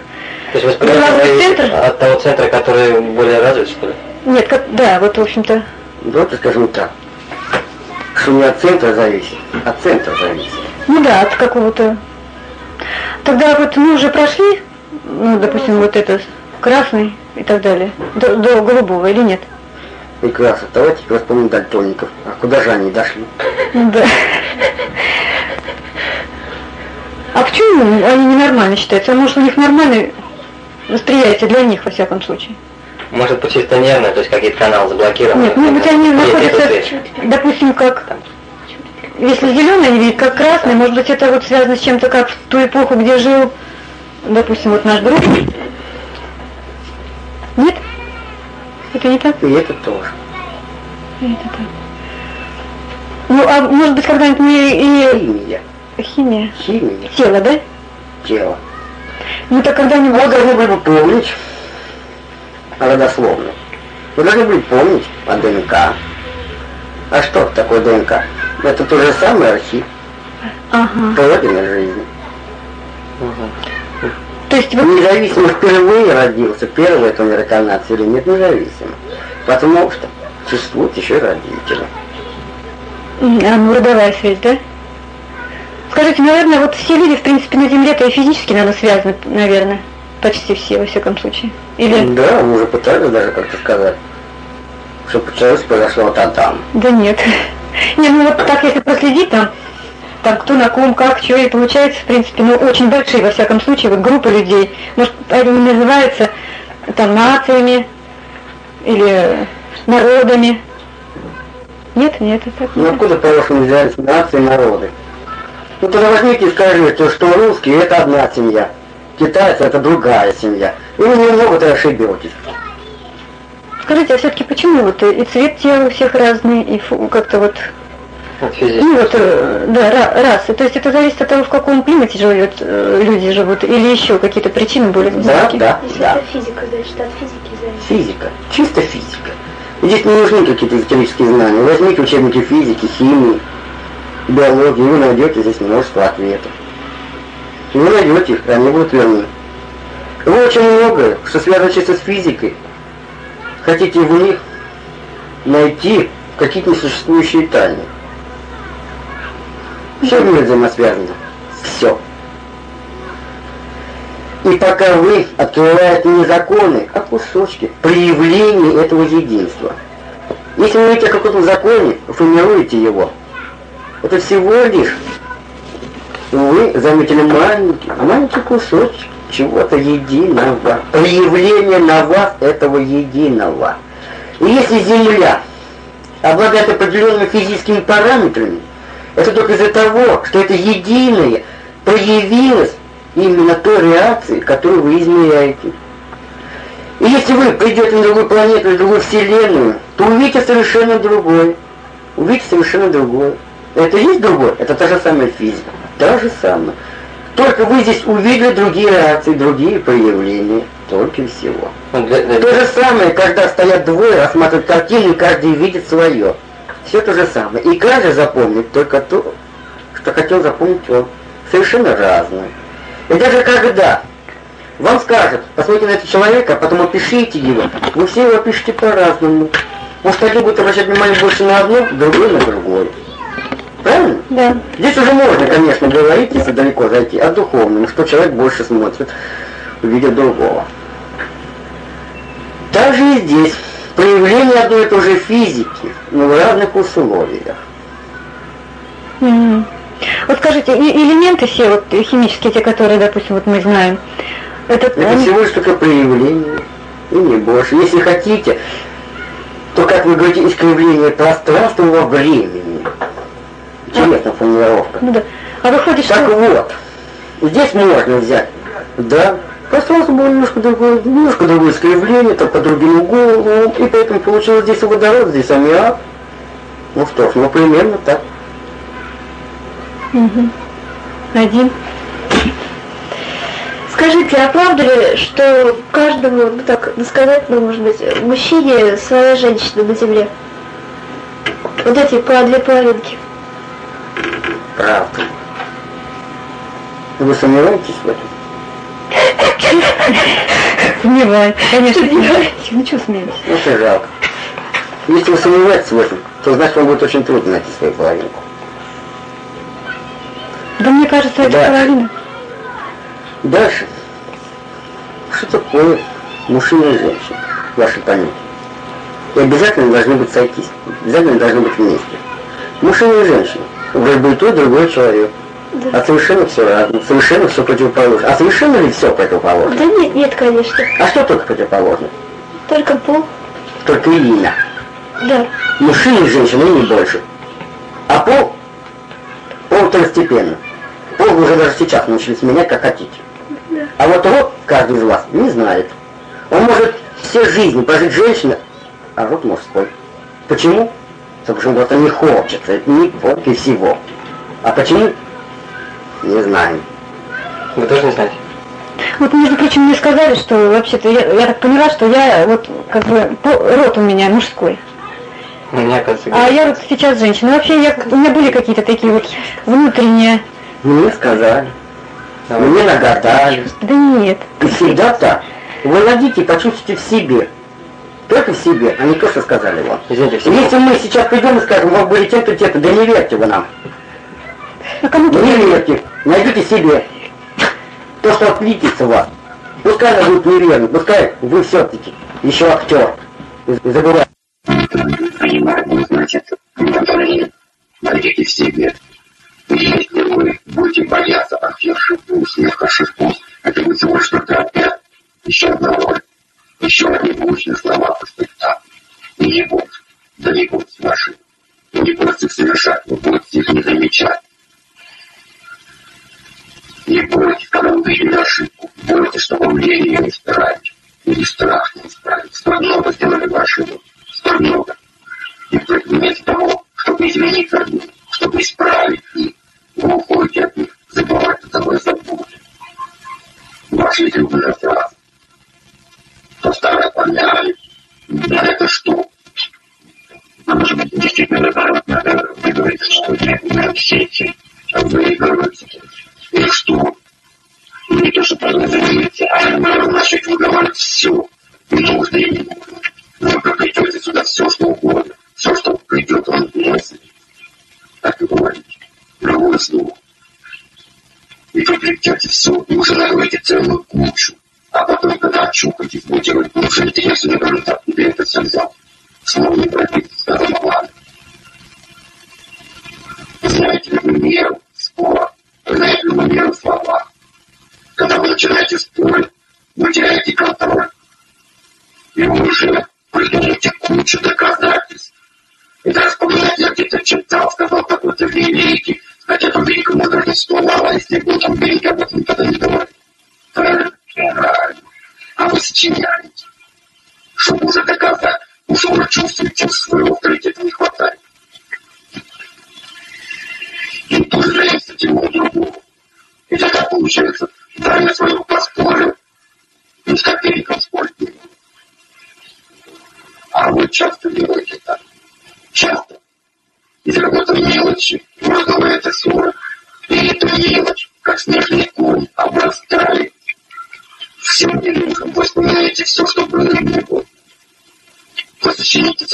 То есть зависит центр? от того центра, который более развит, что ли? Нет, как, да, вот, в общем-то, Давайте скажем так. Что не от центра зависит, от центра зависит. ну да, от какого-то... Тогда вот мы уже прошли, ну, допустим, вот это красный и так далее, до, до голубого или нет? Прекрасно. Давайте вспомним дальтоников. А куда же они дошли? Ну Да. А почему они ненормально считаются? А может, у них нормальное восприятие для них, во всяком случае? Может быть чисто нервно, то есть какие-то каналы заблокированы. Нет, может быть они находятся, допустим, как если зеленый, они видят как красный, может быть это вот связано с чем-то, как в ту эпоху, где жил, допустим, вот наш друг. Нет? Это не так? И это тоже. Это так. Ну, а может быть, когда-нибудь мы и Химия. химия, Химия тело, да? тела. Ну, так когда-нибудь... Вы должны были бы помнить родословно. Вы должны были помнить о ДНК. А что такое ДНК? Это то же самое архив Ага. пройденной жизни. То есть вот... Независимо, впервые родился, первый это американец или нет, независимо. Потому что существуют еще родители. А, ну, родовая связь, да? Скажите, наверное, вот все люди, в принципе, на Земле-то и физически, наверное, связаны, наверное. Почти все, во всяком случае. Или... Да, мы уже пытались даже как-то сказать, что человечество произошло Адама. Да нет. Не, ну вот так, если проследить там, там кто на ком, как, что, и получается, в принципе, ну очень большие, во всяком случае, вот группы людей. Может, они называются там нациями или народами. Нет, нет, это так. Ну откуда, по-вашему, взялись нации и народы? Ну тогда возьмите и скажите, что русские это одна семья, китайцы это другая семья. И вы немного-то ошибетесь. Скажите, а все-таки почему вот и цвет тела у всех разный, и как-то вот, физически. ну вот, э, да, ра- расы. То есть это зависит от того, в каком климате живет, э, люди живут, или еще какие-то причины более Да, глубокие? да, Если да. это физика, значит от физики зависит. Физика, чисто физика. И здесь не нужны какие-то исторические знания. Возьмите учебники физики, химии, биологии, вы найдете здесь множество ответов. Вы найдете их, они будут верны. Вы очень многое, что связано чисто с физикой, хотите в них найти какие-то несуществующие тайны. Все в взаимосвязано. Все. И пока вы открываете не законы, а кусочки проявления этого единства. Если вы видите о каком-то законе, формируете его. Это всего лишь вы заметили маленький, маленький кусочек чего-то единого. Проявление на вас этого единого. И если Земля обладает определенными физическими параметрами, это только из-за того, что это единое проявилось именно той реакции, которую вы измеряете. И если вы придете на другую планету, на другую вселенную, то увидите совершенно другое. Увидите совершенно другое. Это есть другое? Это та же самая физика. Та же самая. Только вы здесь увидели другие реакции, другие проявления. Только всего. Ну, То же самое, когда стоят двое, рассматривают картину, и каждый видит свое. Все то же самое. И каждый запомнит только то, что хотел запомнить он. Совершенно разное. И даже когда вам скажут, посмотрите на этого человека, а потом опишите его, вы все его опишите по-разному. Может, один будет обращать внимание больше на одно, другой на другое. Правильно? Да. Здесь уже можно, конечно, говорить, если далеко зайти, о духовном, что человек больше смотрит, увидит другого. Также и здесь проявление одной и той же физики, но в разных условиях. Мгм. Вот скажите, элементы все вот химические, те, которые, допустим, вот мы знаем, это, Это всего лишь только проявление, и не больше. Если хотите, то, как вы говорите, искривление пространства во времени. Интересная формулировка. ну да. А выходит, Так что вот, здесь можно взять, да, пространство было немножко другое, немножко другое искривление, там по другим углам, и поэтому получилось здесь водород, здесь аммиак. Ну что ж, ну примерно так. Мгм. один. Скажите, а правда ли, что каждому, ну так сказать, ну может быть, мужчине своя женщина на земле? Вот эти по две половинки. Правда. Вы сомневаетесь в этом? Сомневаюсь, конечно, сомневаюсь. Ну что смеетесь? Ну, это жалко. Если вы сомневаетесь в этом, то значит вам будет очень трудно найти свою половинку. Да мне кажется, это Да. половина. Дальше. Что такое мужчина и женщина в вашей памяти? И обязательно должны быть сойтись. Обязательно должны быть вместе. Мужчина и женщина. Бы и то, и другой человек. А совершенно все разное. Совершенно все противоположно. А совершенно ли все противоположно? Да нет, нет, конечно. А что только противоположно? То Сколько пол? Только имя. Да. Мужчина и женщина, и не больше. А пол, пол второстепенно. Пол вы уже даже сейчас научились менять, как хотите. А вот род каждый из вас не знает. Он может все жизни прожить женщина, а род мужской. Почему? Потому что просто не хочется, это не только всего. А почему? Не знаю. Вы тоже не знаете? Вот, между прочим, мне сказали, что вообще-то, я, я так поняла, что я вот как бы по- род у меня мужской. У меня, кажется, А я вот сейчас женщина. Вообще, я, у меня были какие-то такие вот внутренние... Мне сказали, Давай. мне нагадали. Да нет. И всегда так. Вы найдите и почувствуйте в себе. Только себе, а не то, что сказали вам. Извините. Если мы сейчас придем и скажем, вы были тем-то, тем-то, да не верьте вы нам. А кому-то... Не верьте, найдите себе то, что откликнется у вас. Пускай она будет неверно, пускай вы все-таки еще актер. И забывайте. понимать не значит удовлетворение. Найдите в себе. Если вы будете бояться афер шипу, смеха шипу, это будет всего лишь только опять еще одна роль. Еще одни гучные слова. И не будут, да не будут ваши. Не будете их совершать, вы будете их не замечать. Не бойтесь, когда вы видели ошибку. Бойтесь, что вам лень ее исправить. Или страшно исправить. Столь много сделали вы ошибок. Столь много. И только вместо того, чтобы изменить одну, чтобы исправить их, вы уходите от них, забываете, тобой забудете. Ваши любые фразы. То старое помяли. Да это что? А может быть, действительно, надо выговориться, что на все эти выигрываются. И что? Не то, что правильно занимается, а надо начать выговаривать все. И не нужно. Вы придете сюда все, что угодно. Все, что придет вам в мысль. Так и говорите. Любое слово. И вы все, и уже наговорите целую кучу. А потом, когда очухаетесь, будете говорить, ну, что это взял. Слово не пробить, сказано, ладно. Знаете ли вы меру спора? Знаете ли вы меру слова? Когда вы начинаете спорить, вы теряете контроль. И вы уже придумаете кучу доказательств. И даже вспоминать, я где-то читал, сказал какой-то великий, хотя там великому даже не существовало, если был там великий, об этом никогда не говорил.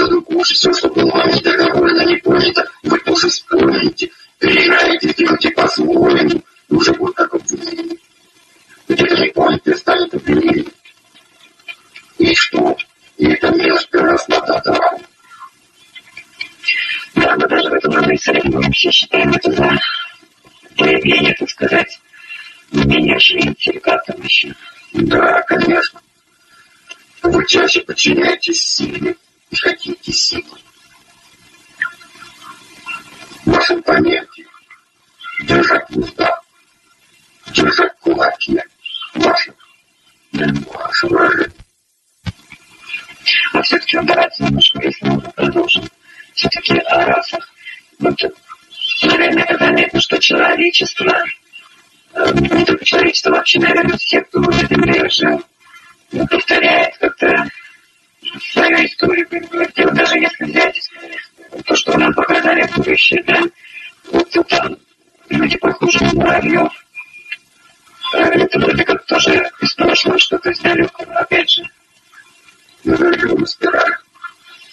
Целую кучу, все, что было вам недоговорено, не понято. Вы тоже вспомните, переиграете, сделайте по-своему. И уже будет как обвинение. Где-то не понято станет обвинением. И что? И это мелочь до вам. Да, мы даже в этом году исследуемся, считаем это за проявление, так сказать, умения жить или еще. Да, конечно. Вы чаще подчиняетесь силе хотите силы. В вашем понятии держать устах, держать в кулаке, ваше, ваше выражение. А все-таки давайте немножко, если продолжим, все-таки о расах. Вот, наверное, это заметно, что человечество, э, не только человечество, вообще, наверное, все, кто на Земле жил, ну, повторяет как-то свою историю, вот даже если взять то, что нам показали в будущее, да, вот там люди похожи на муравьев, Э, это вроде как тоже из прошлого что-то далекого, опять же. Мы говорили, спираль.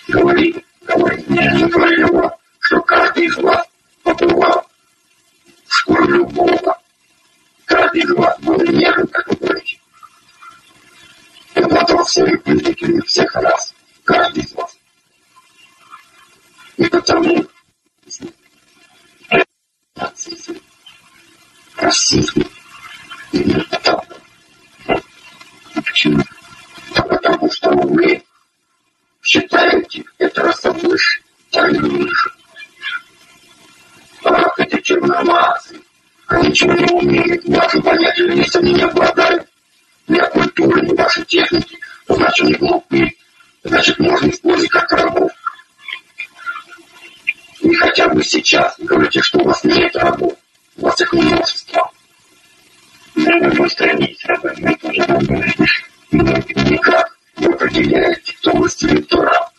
Говорили, говорили, не, вам, что каждый из вас побывал в школе любого. Каждый из вас был нежен, все всеми призраками всех раз, каждый из вас. И потому нацизм, расизм именно потому. И почему? Да потому что вы считаете это выше, тайну ниже. А эти черномазы. Они ничего не умеют, ваши понятия не меня обладают. Я культуры, ни ваши техники значит, не глупы, значит, можно использовать как рабов. И хотя бы сейчас говорите, что у вас нет рабов, у вас их множество. На другой стороне есть рабы, мы тоже нам но никак вы определяете, кто властелин, кто раб.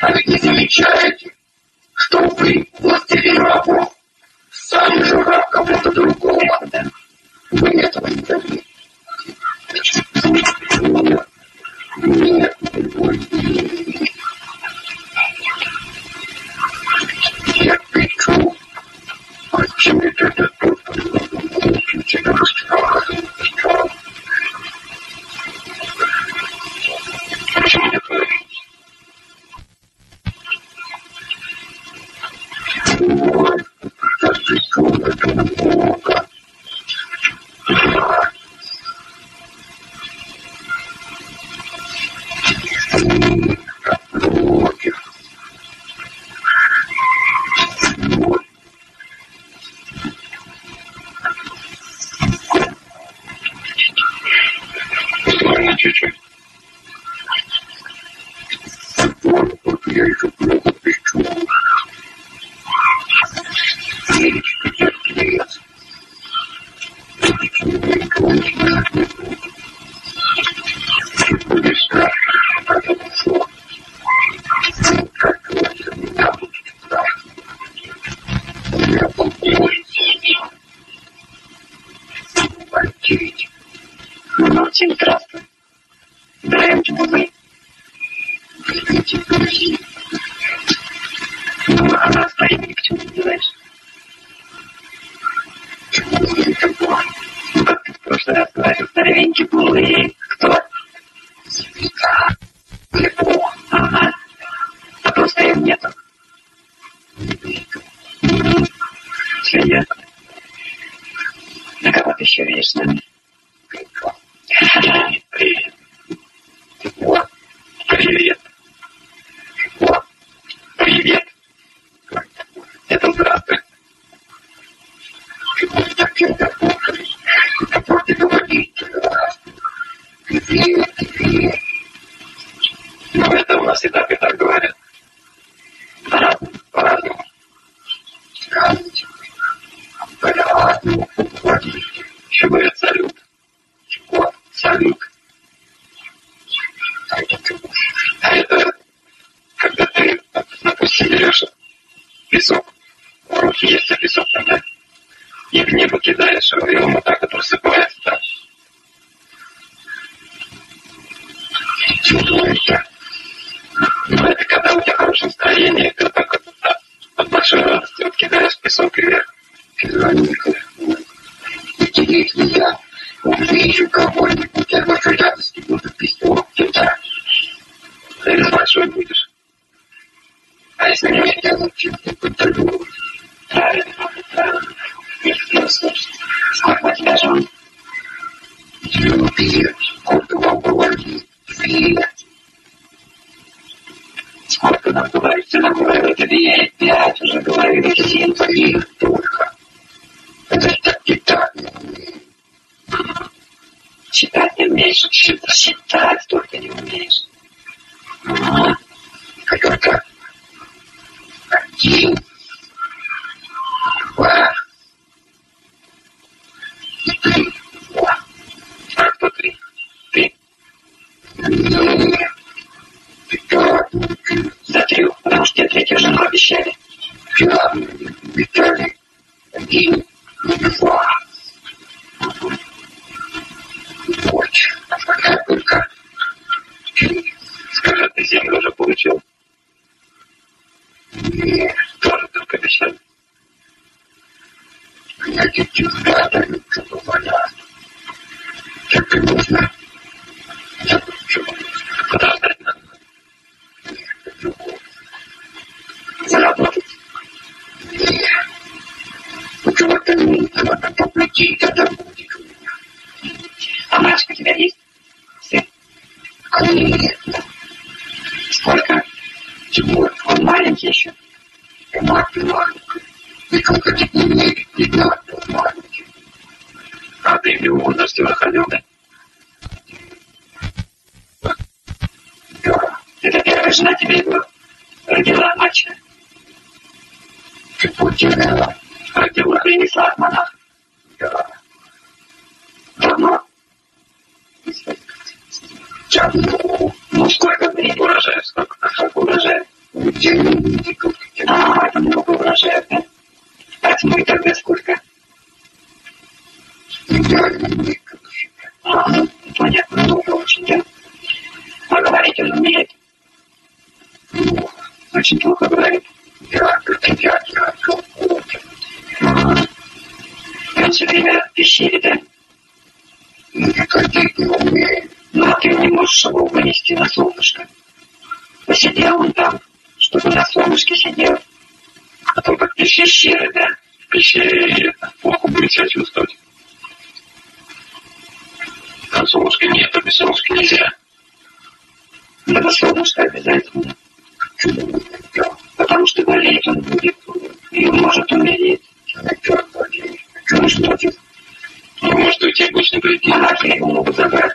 А ведь не замечаете, что вы властелин рабов, сами же раб кого-то другого. Вы этого не заметите говорят, что такое есть. Я печу, почему это тот, учитель русского языка. Почему не говорить? Вот, как ты сказал, это Бога. способность обязательно чудо потому что болеет он будет и он может умереть. Чудо против. Чудо против. Он может уйти обычный предмет, а ему могут забрать.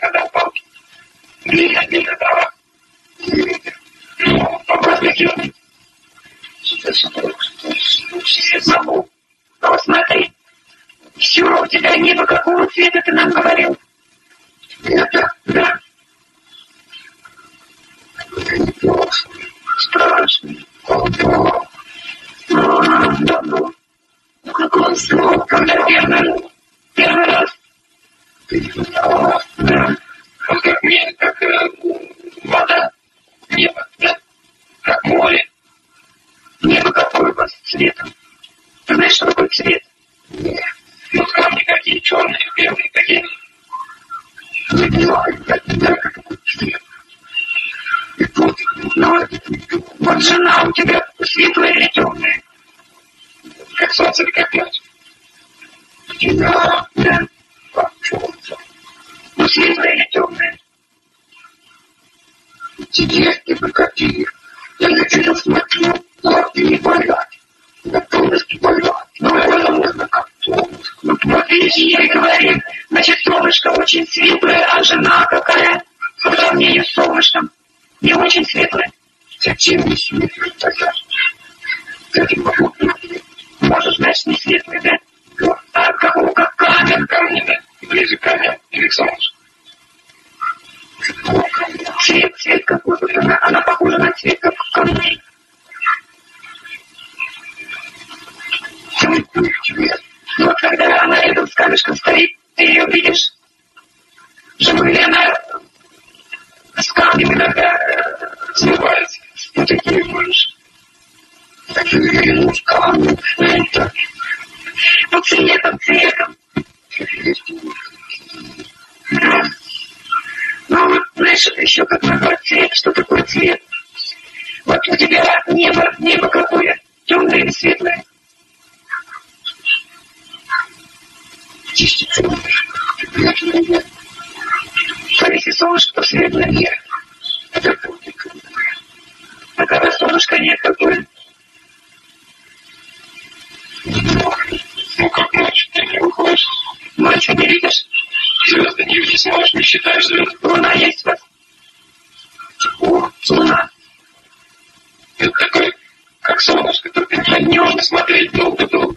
когда палки для, для этого ну, образования. Забыл. Но смотри, все у тебя небо какого цвета ты нам говорил? Это, да. Это не плохо. Страшно. А, да, ну. Ну, как он сделал, наверное. частицы мира. Смотрите, солнышко свет на мир. Это путник. А когда солнышко никакое. Ну, ну как ночь, ты не выходишь. Ночью не видишь. Звезды не видишь, можешь, не считаешь звезды Луна есть вот. О, луна. Это такое, как солнышко, только на него смотреть долго-долго.